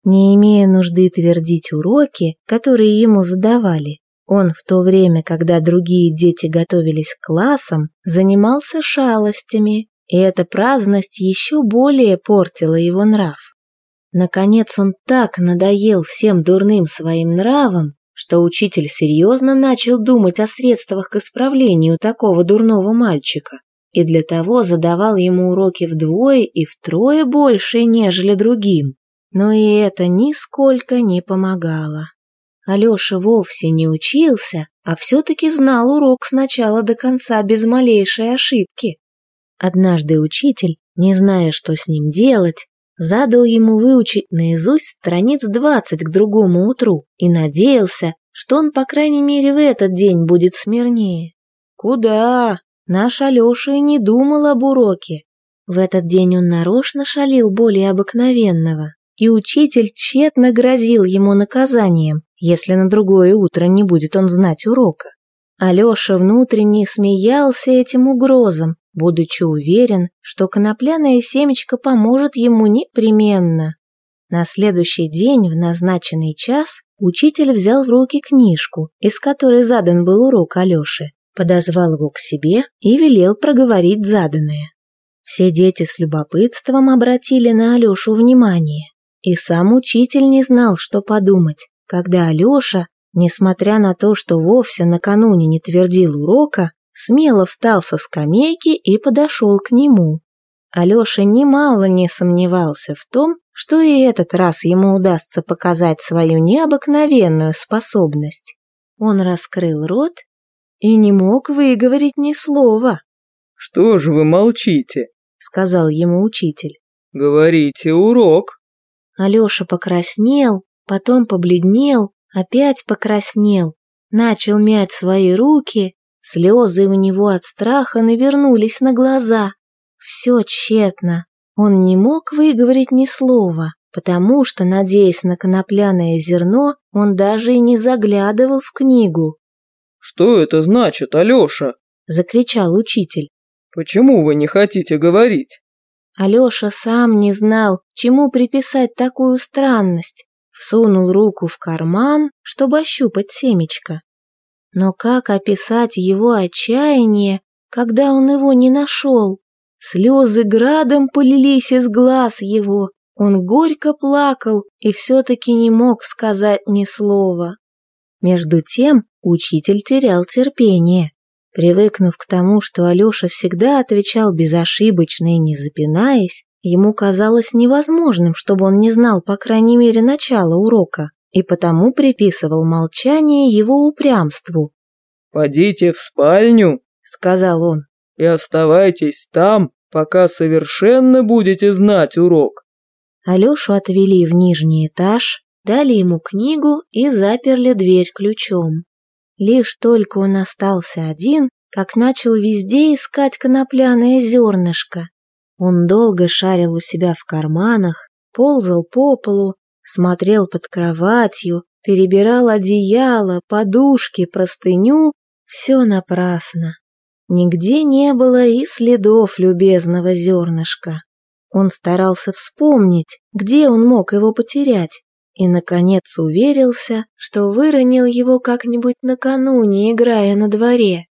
не имея нужды твердить уроки, которые ему задавали. Он в то время, когда другие дети готовились к классам, занимался шалостями, и эта праздность еще более портила его нрав. Наконец он так надоел всем дурным своим нравом, что учитель серьезно начал думать о средствах к исправлению такого дурного мальчика и для того задавал ему уроки вдвое и втрое больше, нежели другим. Но и это нисколько не помогало. Алеша вовсе не учился, а все-таки знал урок с начала до конца без малейшей ошибки. Однажды учитель, не зная, что с ним делать, задал ему выучить наизусть страниц двадцать к другому утру и надеялся, что он, по крайней мере, в этот день будет смирнее. Куда? Наш Алеша и не думал об уроке. В этот день он нарочно шалил более обыкновенного, и учитель тщетно грозил ему наказанием, если на другое утро не будет он знать урока. Алеша внутренне смеялся этим угрозам, будучи уверен, что конопляное семечко поможет ему непременно. На следующий день в назначенный час учитель взял в руки книжку, из которой задан был урок Алёше подозвал его к себе и велел проговорить заданное. Все дети с любопытством обратили на Алешу внимание, и сам учитель не знал, что подумать, когда Алеша, несмотря на то, что вовсе накануне не твердил урока, смело встал со скамейки и подошел к нему. Алеша немало не сомневался в том, что и этот раз ему удастся показать свою необыкновенную способность. Он раскрыл рот и не мог выговорить ни слова. «Что же вы молчите?» — сказал ему учитель. «Говорите урок». Алеша покраснел, потом побледнел, опять покраснел, начал мять свои руки, слезы у него от страха навернулись на глаза. Все тщетно, он не мог выговорить ни слова, потому что, надеясь на конопляное зерно, он даже и не заглядывал в книгу. «Что это значит, Алёша?» – закричал учитель. «Почему вы не хотите говорить?» Алёша сам не знал, чему приписать такую странность. Всунул руку в карман, чтобы ощупать семечко. Но как описать его отчаяние, когда он его не нашел? Слезы градом полились из глаз его. Он горько плакал и все-таки не мог сказать ни слова. Между тем учитель терял терпение. Привыкнув к тому, что Алеша всегда отвечал безошибочно и не запинаясь, ему казалось невозможным, чтобы он не знал по крайней мере начала урока, и потому приписывал молчание его упрямству. «Подите в спальню», — сказал он, — «и оставайтесь там, пока совершенно будете знать урок». Алешу отвели в нижний этаж, дали ему книгу и заперли дверь ключом. Лишь только он остался один, как начал везде искать конопляное зернышко. Он долго шарил у себя в карманах, ползал по полу, смотрел под кроватью, перебирал одеяло, подушки, простыню. Все напрасно. Нигде не было и следов любезного зернышка. Он старался вспомнить, где он мог его потерять, и, наконец, уверился, что выронил его как-нибудь накануне, играя на дворе.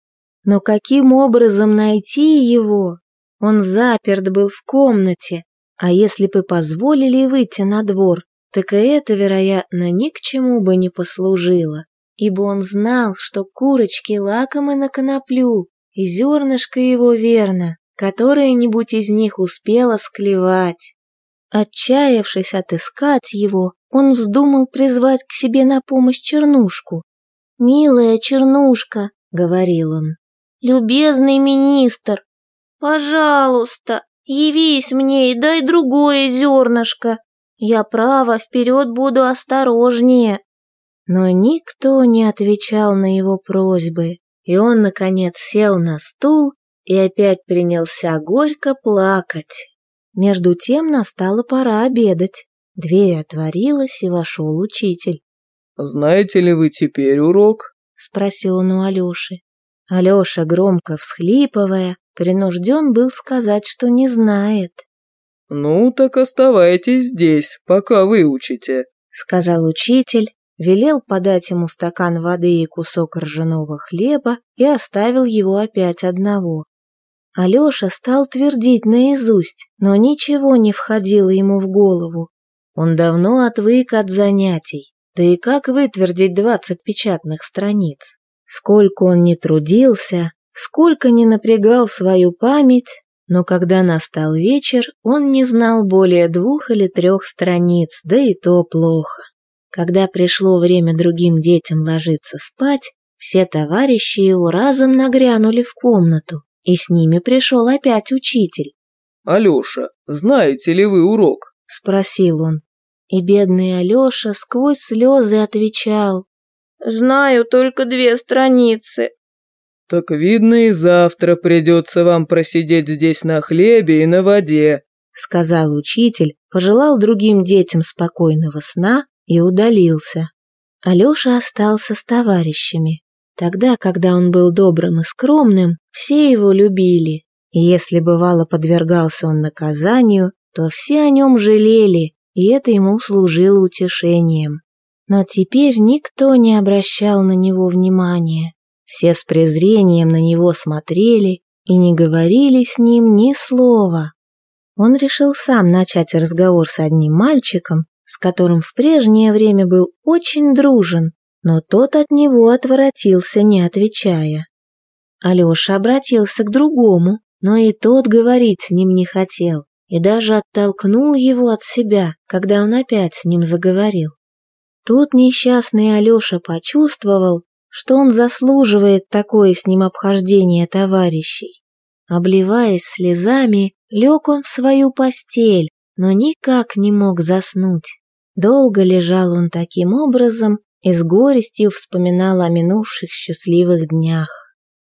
Но каким образом найти его? Он заперт был в комнате, а если бы позволили выйти на двор, так и это, вероятно, ни к чему бы не послужило, ибо он знал, что курочки лакомы на коноплю, и зернышко его верно, которое-нибудь из них успело склевать. Отчаявшись отыскать его, он вздумал призвать к себе на помощь Чернушку. «Милая Чернушка», — говорил он, — «любезный министр, пожалуйста, явись мне и дай другое зернышко. Я, право, вперед буду осторожнее». Но никто не отвечал на его просьбы, и он, наконец, сел на стул и опять принялся горько плакать. Между тем настала пора обедать. Дверь отворилась, и вошел учитель. «Знаете ли вы теперь урок?» — спросил он у Алеши. Алеша, громко всхлипывая, принужден был сказать, что не знает. «Ну, так оставайтесь здесь, пока выучите», — сказал учитель, велел подать ему стакан воды и кусок ржаного хлеба и оставил его опять одного. Алеша стал твердить наизусть, но ничего не входило ему в голову. Он давно отвык от занятий, Да и как вытвердить двадцать печатных страниц? Сколько он не трудился, сколько не напрягал свою память, но когда настал вечер, он не знал более двух или трех страниц, да и то плохо. Когда пришло время другим детям ложиться спать, все товарищи его разом нагрянули в комнату, и с ними пришел опять учитель. «Алеша, знаете ли вы урок?» – спросил он. И бедный Алеша сквозь слезы отвечал. «Знаю только две страницы». «Так видно, и завтра придется вам просидеть здесь на хлебе и на воде», – сказал учитель, пожелал другим детям спокойного сна и удалился. Алеша остался с товарищами. Тогда, когда он был добрым и скромным, все его любили, и если бывало подвергался он наказанию, то все о нем жалели, и это ему служило утешением. Но теперь никто не обращал на него внимания. Все с презрением на него смотрели и не говорили с ним ни слова. Он решил сам начать разговор с одним мальчиком, с которым в прежнее время был очень дружен, но тот от него отворотился, не отвечая. Алеша обратился к другому, но и тот говорить с ним не хотел, и даже оттолкнул его от себя, когда он опять с ним заговорил. Тут несчастный Алеша почувствовал, что он заслуживает такое с ним обхождение товарищей. Обливаясь слезами, лег он в свою постель, но никак не мог заснуть. Долго лежал он таким образом и с горестью вспоминал о минувших счастливых днях.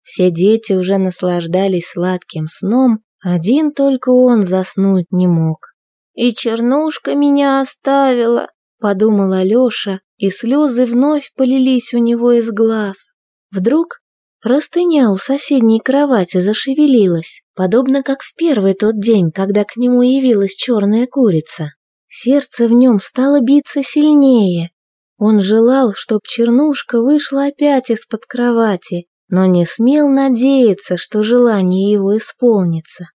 Все дети уже наслаждались сладким сном, один только он заснуть не мог. «И чернушка меня оставила», — подумал Алеша, и слезы вновь полились у него из глаз. Вдруг простыня у соседней кровати зашевелилась, подобно как в первый тот день, когда к нему явилась черная курица. Сердце в нем стало биться сильнее. Он желал, чтоб чернушка вышла опять из-под кровати, но не смел надеяться, что желание его исполнится.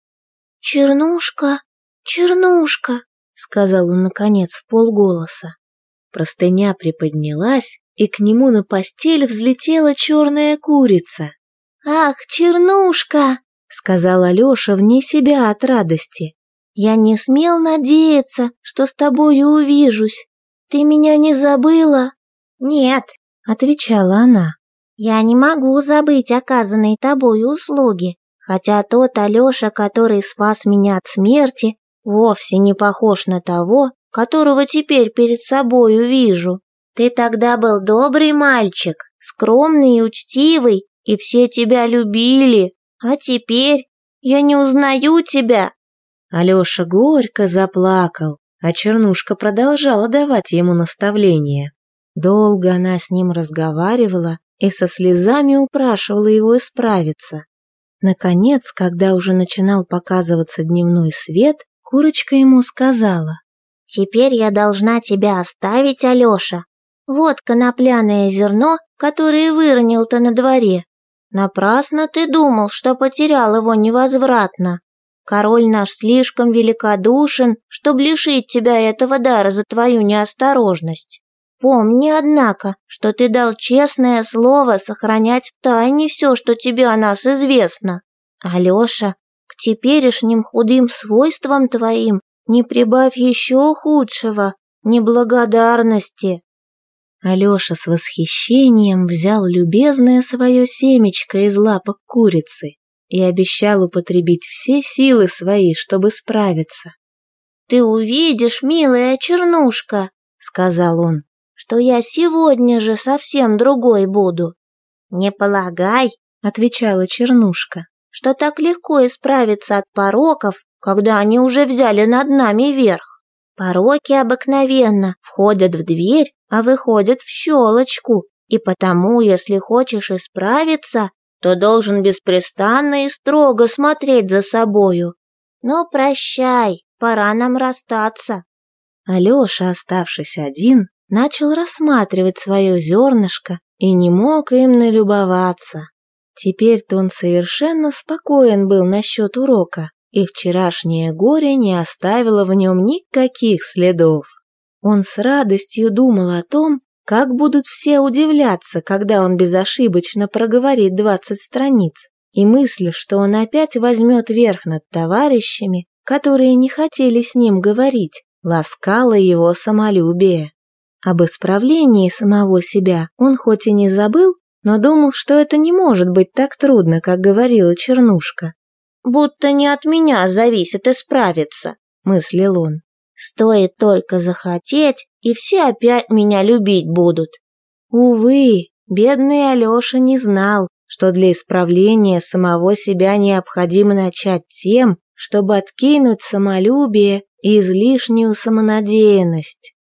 «Чернушка, чернушка», — сказал он, наконец, в полголоса. Простыня приподнялась, и к нему на постель взлетела черная курица. «Ах, чернушка!» — сказал Алеша вне себя от радости. «Я не смел надеяться, что с тобою увижусь. Ты меня не забыла?» «Нет», — отвечала она. «Я не могу забыть оказанные тобой услуги, хотя тот Алёша, который спас меня от смерти, вовсе не похож на того, которого теперь перед собой увижу. Ты тогда был добрый мальчик, скромный и учтивый, и все тебя любили, а теперь я не узнаю тебя». Алёша горько заплакал, а Чернушка продолжала давать ему наставления. Долго она с ним разговаривала, и со слезами упрашивала его исправиться. Наконец, когда уже начинал показываться дневной свет, курочка ему сказала. «Теперь я должна тебя оставить, Алёша. Вот конопляное зерно, которое выронил ты на дворе. Напрасно ты думал, что потерял его невозвратно. Король наш слишком великодушен, чтобы лишить тебя этого дара за твою неосторожность. Помни, однако, что ты дал честное слово сохранять в тайне все, что тебе о нас известно. Алеша, к теперешним худым свойствам твоим не прибавь еще худшего, неблагодарности». Алеша с восхищением взял любезное свое семечко из лапок курицы и обещал употребить все силы свои, чтобы справиться. «Ты увидишь, милая чернушка», — сказал он, что я сегодня же совсем другой буду. Не полагай, отвечала Чернушка, что так легко исправиться от пороков, когда они уже взяли над нами верх. Пороки обыкновенно входят в дверь, а выходят в щелочку, и потому, если хочешь исправиться, то должен беспрестанно и строго смотреть за собою. Но прощай, пора нам расстаться. Алеша, оставшись один, начал рассматривать свое зернышко и не мог им налюбоваться. Теперь-то он совершенно спокоен был насчет урока, и вчерашнее горе не оставило в нем никаких следов. Он с радостью думал о том, Как будут все удивляться, когда он безошибочно проговорит двадцать страниц, и мысль, что он опять возьмет верх над товарищами, которые не хотели с ним говорить, ласкала его самолюбие. Об исправлении самого себя он хоть и не забыл, но думал, что это не может быть так трудно, как говорила Чернушка. «Будто не от меня зависит исправиться», — мыслил он. «Стоит только захотеть, и все опять меня любить будут». Увы, бедный Алеша не знал, что для исправления самого себя необходимо начать тем, чтобы откинуть самолюбие и излишнюю самонадеянность.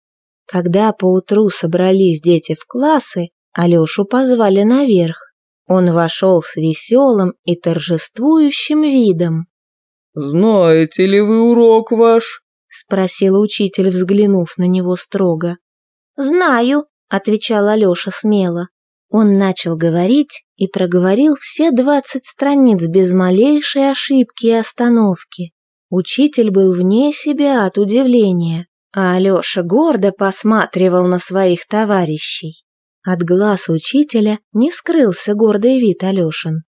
Когда поутру собрались дети в классы, Алешу позвали наверх. Он вошел с веселым и торжествующим видом. «Знаете ли вы урок ваш?» — спросил учитель, взглянув на него строго. «Знаю», — отвечал Алеша смело. Он начал говорить и проговорил все двадцать страниц без малейшей ошибки и остановки. Учитель был вне себя от удивления, а Алеша гордо посматривал на своих товарищей. От глаз учителя не скрылся гордый вид Алешин.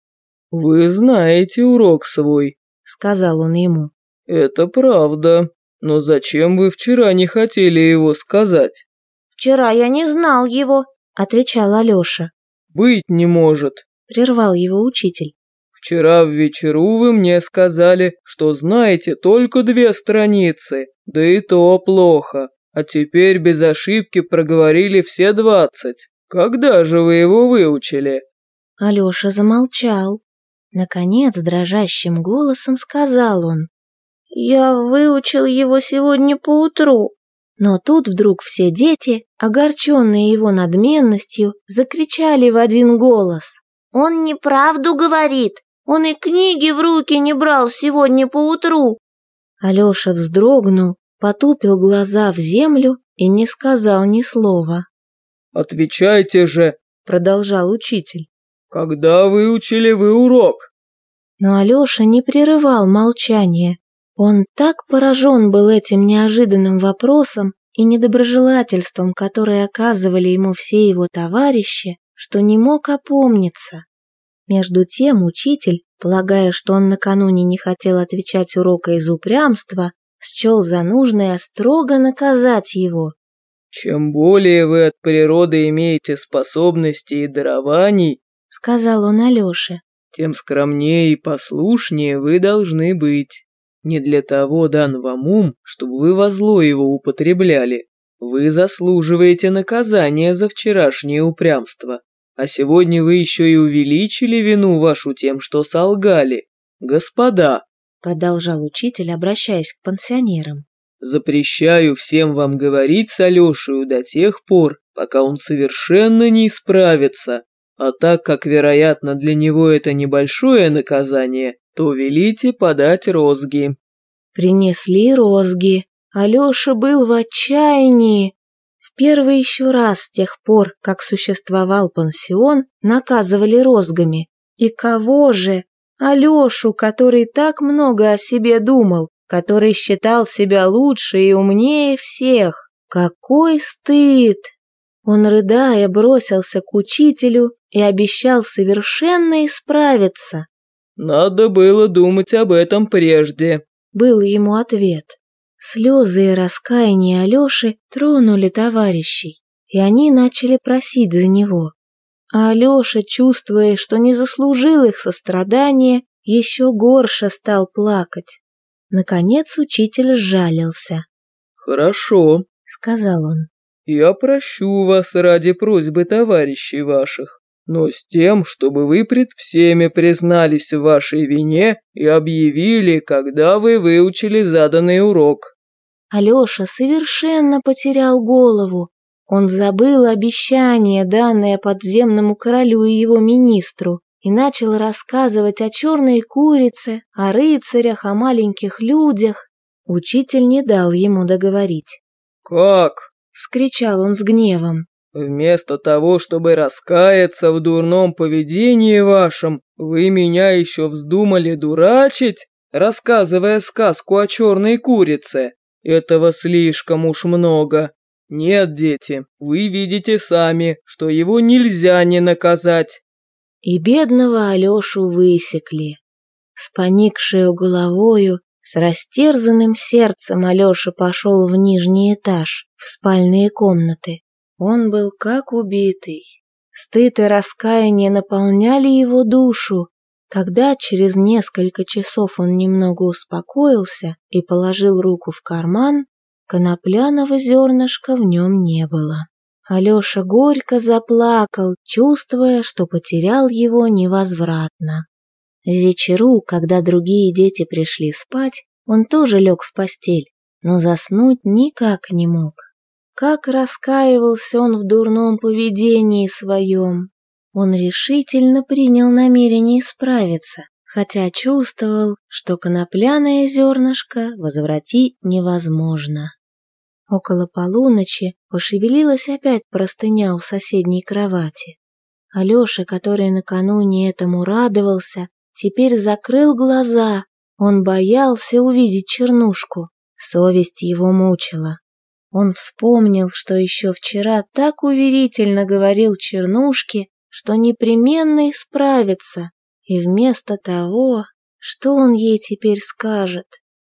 «Вы знаете урок свой», — сказал он ему. «Это правда. Но зачем вы вчера не хотели его сказать?» «Вчера я не знал его», — отвечал Алеша. «Быть не может», — прервал его учитель. «Вчера в вечеру вы мне сказали, что знаете только две страницы, да и то плохо, а теперь без ошибки проговорили все двадцать. Когда же вы его выучили?» Алеша замолчал. Наконец, дрожащим голосом сказал он. «Я выучил его сегодня поутру». Но тут вдруг все дети, огорченные его надменностью, закричали в один голос. «Он неправду говорит! Он и книги в руки не брал сегодня поутру!» Алеша вздрогнул, потупил глаза в землю и не сказал ни слова. «Отвечайте же!» – продолжал учитель. «Когда выучили вы урок?» Но Алеша не прерывал молчание. Он так поражен был этим неожиданным вопросом и недоброжелательством, которое оказывали ему все его товарищи, что не мог опомниться. Между тем учитель, полагая, что он накануне не хотел отвечать урока из упрямства, счел за нужное строго наказать его «Чем более вы от природы имеете способностей и дарований, — сказал он Алёше, — тем скромнее и послушнее вы должны быть. Не для того дан вам ум, чтобы вы во зло его употребляли. Вы заслуживаете наказания за вчерашнее упрямство. А сегодня вы еще и увеличили вину вашу тем, что солгали. Господа, продолжал учитель, обращаясь к пансионерам. Запрещаю всем вам говорить с Алешею до тех пор, пока он совершенно не исправится. А так как, вероятно, для него это небольшое наказание, то велите подать розги». Принесли розги. Алеша был в отчаянии. В первый еще раз с тех пор, как существовал пансион, наказывали розгами. И кого же? Алешу, который так много о себе думал, который считал себя лучше и умнее всех. Какой стыд! Он, рыдая, бросился к учителю и обещал совершенно исправиться. «Надо было думать об этом прежде», — был ему ответ. Слезы и раскаяние Алёши тронули товарищей, и они начали просить за него. А Алёша, чувствуя, что не заслужил их сострадания, еще горше стал плакать. Наконец учитель сжалился. «Хорошо», — сказал он. «Я прощу вас ради просьбы товарищей ваших, но с тем, чтобы вы пред всеми признались в вашей вине и объявили, когда вы выучили заданный урок». Алеша совершенно потерял голову. Он забыл обещание, данное подземному королю и его министру, и начал рассказывать о черной курице, о рыцарях, о маленьких людях. Учитель не дал ему договорить. «Как?» — вскричал он с гневом. «Вместо того, чтобы раскаяться в дурном поведении вашем, вы меня еще вздумали дурачить, рассказывая сказку о черной курице. Этого слишком уж много. Нет, дети, вы видите сами, что его нельзя не наказать. И бедного Алешу высекли. С поникшей головою, с растерзанным сердцем Алеша пошел в нижний этаж, в спальные комнаты. Он был как убитый. Стыд и раскаяние наполняли его душу. Когда через несколько часов он немного успокоился и положил руку в карман, конопляного зернышка в нем не было. Алеша горько заплакал, чувствуя, что потерял его невозвратно. В вечеру, когда другие дети пришли спать, он тоже лег в постель, но заснуть никак не мог. Как раскаивался он в дурном поведении своем. Он решительно принял намерение исправиться, хотя чувствовал, что конопляное зернышко возвратить невозможно. Около полуночи пошевелилась опять простыня у соседней кровати. Алеша, который накануне этому радовался, теперь закрыл глаза. Он боялся увидеть чернушку. Совесть его мучила. Он вспомнил, что еще вчера так уверительно говорил Чернушке, что непременно исправится, и вместо того, что он ей теперь скажет?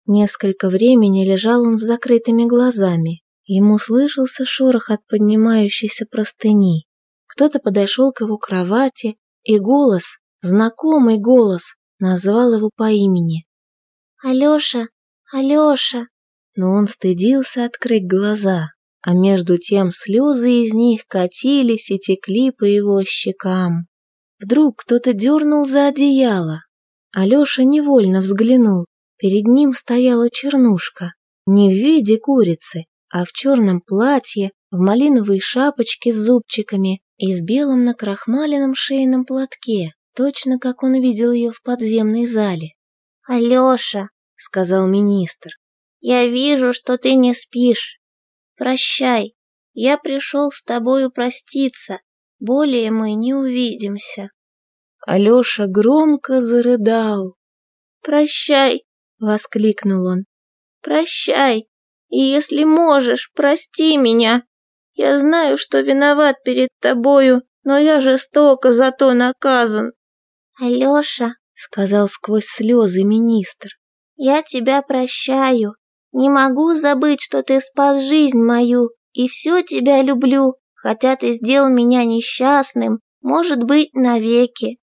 Несколько времени лежал он с закрытыми глазами. Ему слышался шорох от поднимающейся простыни. Кто-то подошел к его кровати, и голос, знакомый голос, назвал его по имени. «Алеша! Алеша!» но он стыдился открыть глаза, а между тем слезы из них катились и текли по его щекам. Вдруг кто-то дернул за одеяло. Алеша невольно взглянул. Перед ним стояла чернушка, не в виде курицы, а в черном платье, в малиновой шапочке с зубчиками и в белом накрахмаленном шейном платке, точно как он видел ее в подземной зале. «Алеша», — сказал министр, я вижу, что ты не спишь. Прощай, я пришел с тобою проститься, более мы не увидимся. Алеша громко зарыдал. «Прощай!» — воскликнул он. «Прощай! И если можешь, прости меня! Я знаю, что виноват перед тобою, но я жестоко за то наказан!» «Алеша!» — сказал сквозь слезы министр. «Я тебя прощаю. Не могу забыть, что ты спас жизнь мою, и все тебя люблю, хотя ты сделал меня несчастным, может быть, навеки.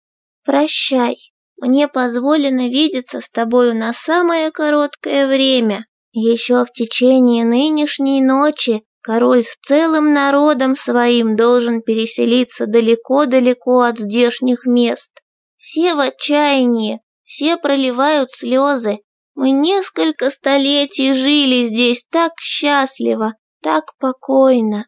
Прощай, мне позволено видеться с тобою на самое короткое время. Еще в течение нынешней ночи король с целым народом своим должен переселиться далеко-далеко от здешних мест. Все в отчаянии, все проливают слезы, мы несколько столетий жили здесь так счастливо, так покойно.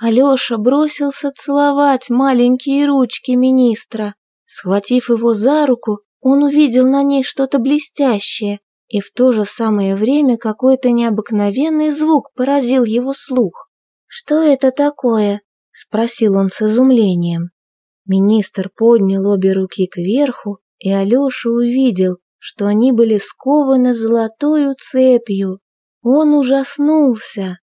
Алеша бросился целовать маленькие ручки министра. Схватив его за руку, он увидел на ней что-то блестящее, и в то же самое время какой-то необыкновенный звук поразил его слух. «Что это такое?» — спросил он с изумлением. Министр поднял обе руки кверху, и Алеша увидел, что они были скованы золотою цепью. Он ужаснулся.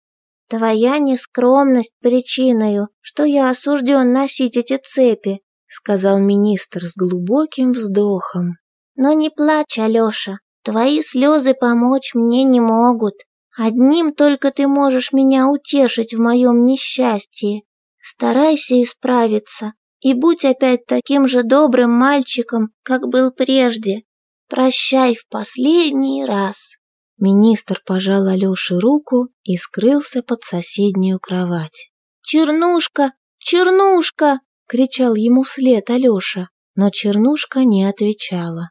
«Твоя нескромность причиною, что я осужден носить эти цепи», сказал министр с глубоким вздохом. «Но не плачь, Алеша, твои слезы помочь мне не могут. Одним только ты можешь меня утешить в моем несчастье. Старайся исправиться и будь опять таким же добрым мальчиком, как был прежде. Прощай в последний раз. Министр пожал Алёше руку и скрылся под соседнюю кровать. «Чернушка! Чернушка!» — кричал ему вслед Алёша, но Чернушка не отвечала.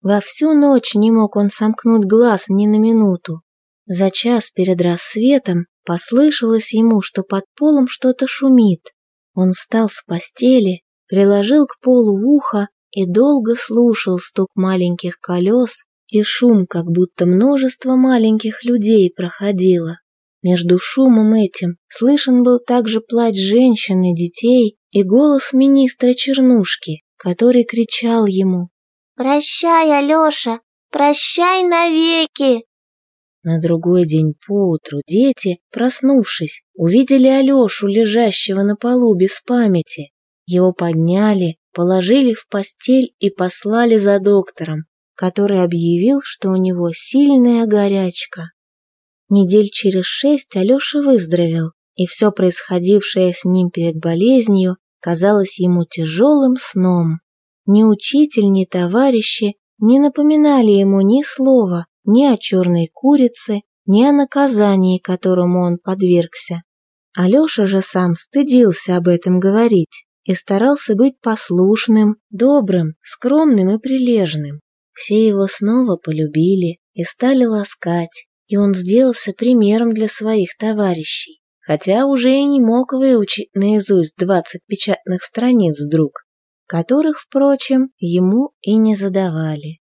Во всю ночь не мог он сомкнуть глаз ни на минуту. За час перед рассветом послышалось ему, что под полом что-то шумит. Он встал с постели, приложил к полу ухо и долго слушал стук маленьких колес и шум, как будто множество маленьких людей проходило. Между шумом этим слышен был также плач женщин и детей и голос министра Чернушки, который кричал ему «Прощай, Алеша, прощай навеки!» На другой день поутру дети, проснувшись, увидели Алешу, лежащего на полу без памяти. Его подняли, положили в постель и послали за доктором, который объявил, что у него сильная горячка. Недель через шесть Алеша выздоровел, и все происходившее с ним перед болезнью казалось ему тяжелым сном. Ни учитель, ни товарищи не напоминали ему ни слова, ни о черной курице, ни о наказании, которому он подвергся. Алеша же сам стыдился об этом говорить и старался быть послушным, добрым, скромным и прилежным. Все его снова полюбили и стали ласкать, и он сделался примером для своих товарищей, хотя уже и не мог выучить наизусть двадцать печатных страниц вдруг, которых, впрочем, ему и не задавали.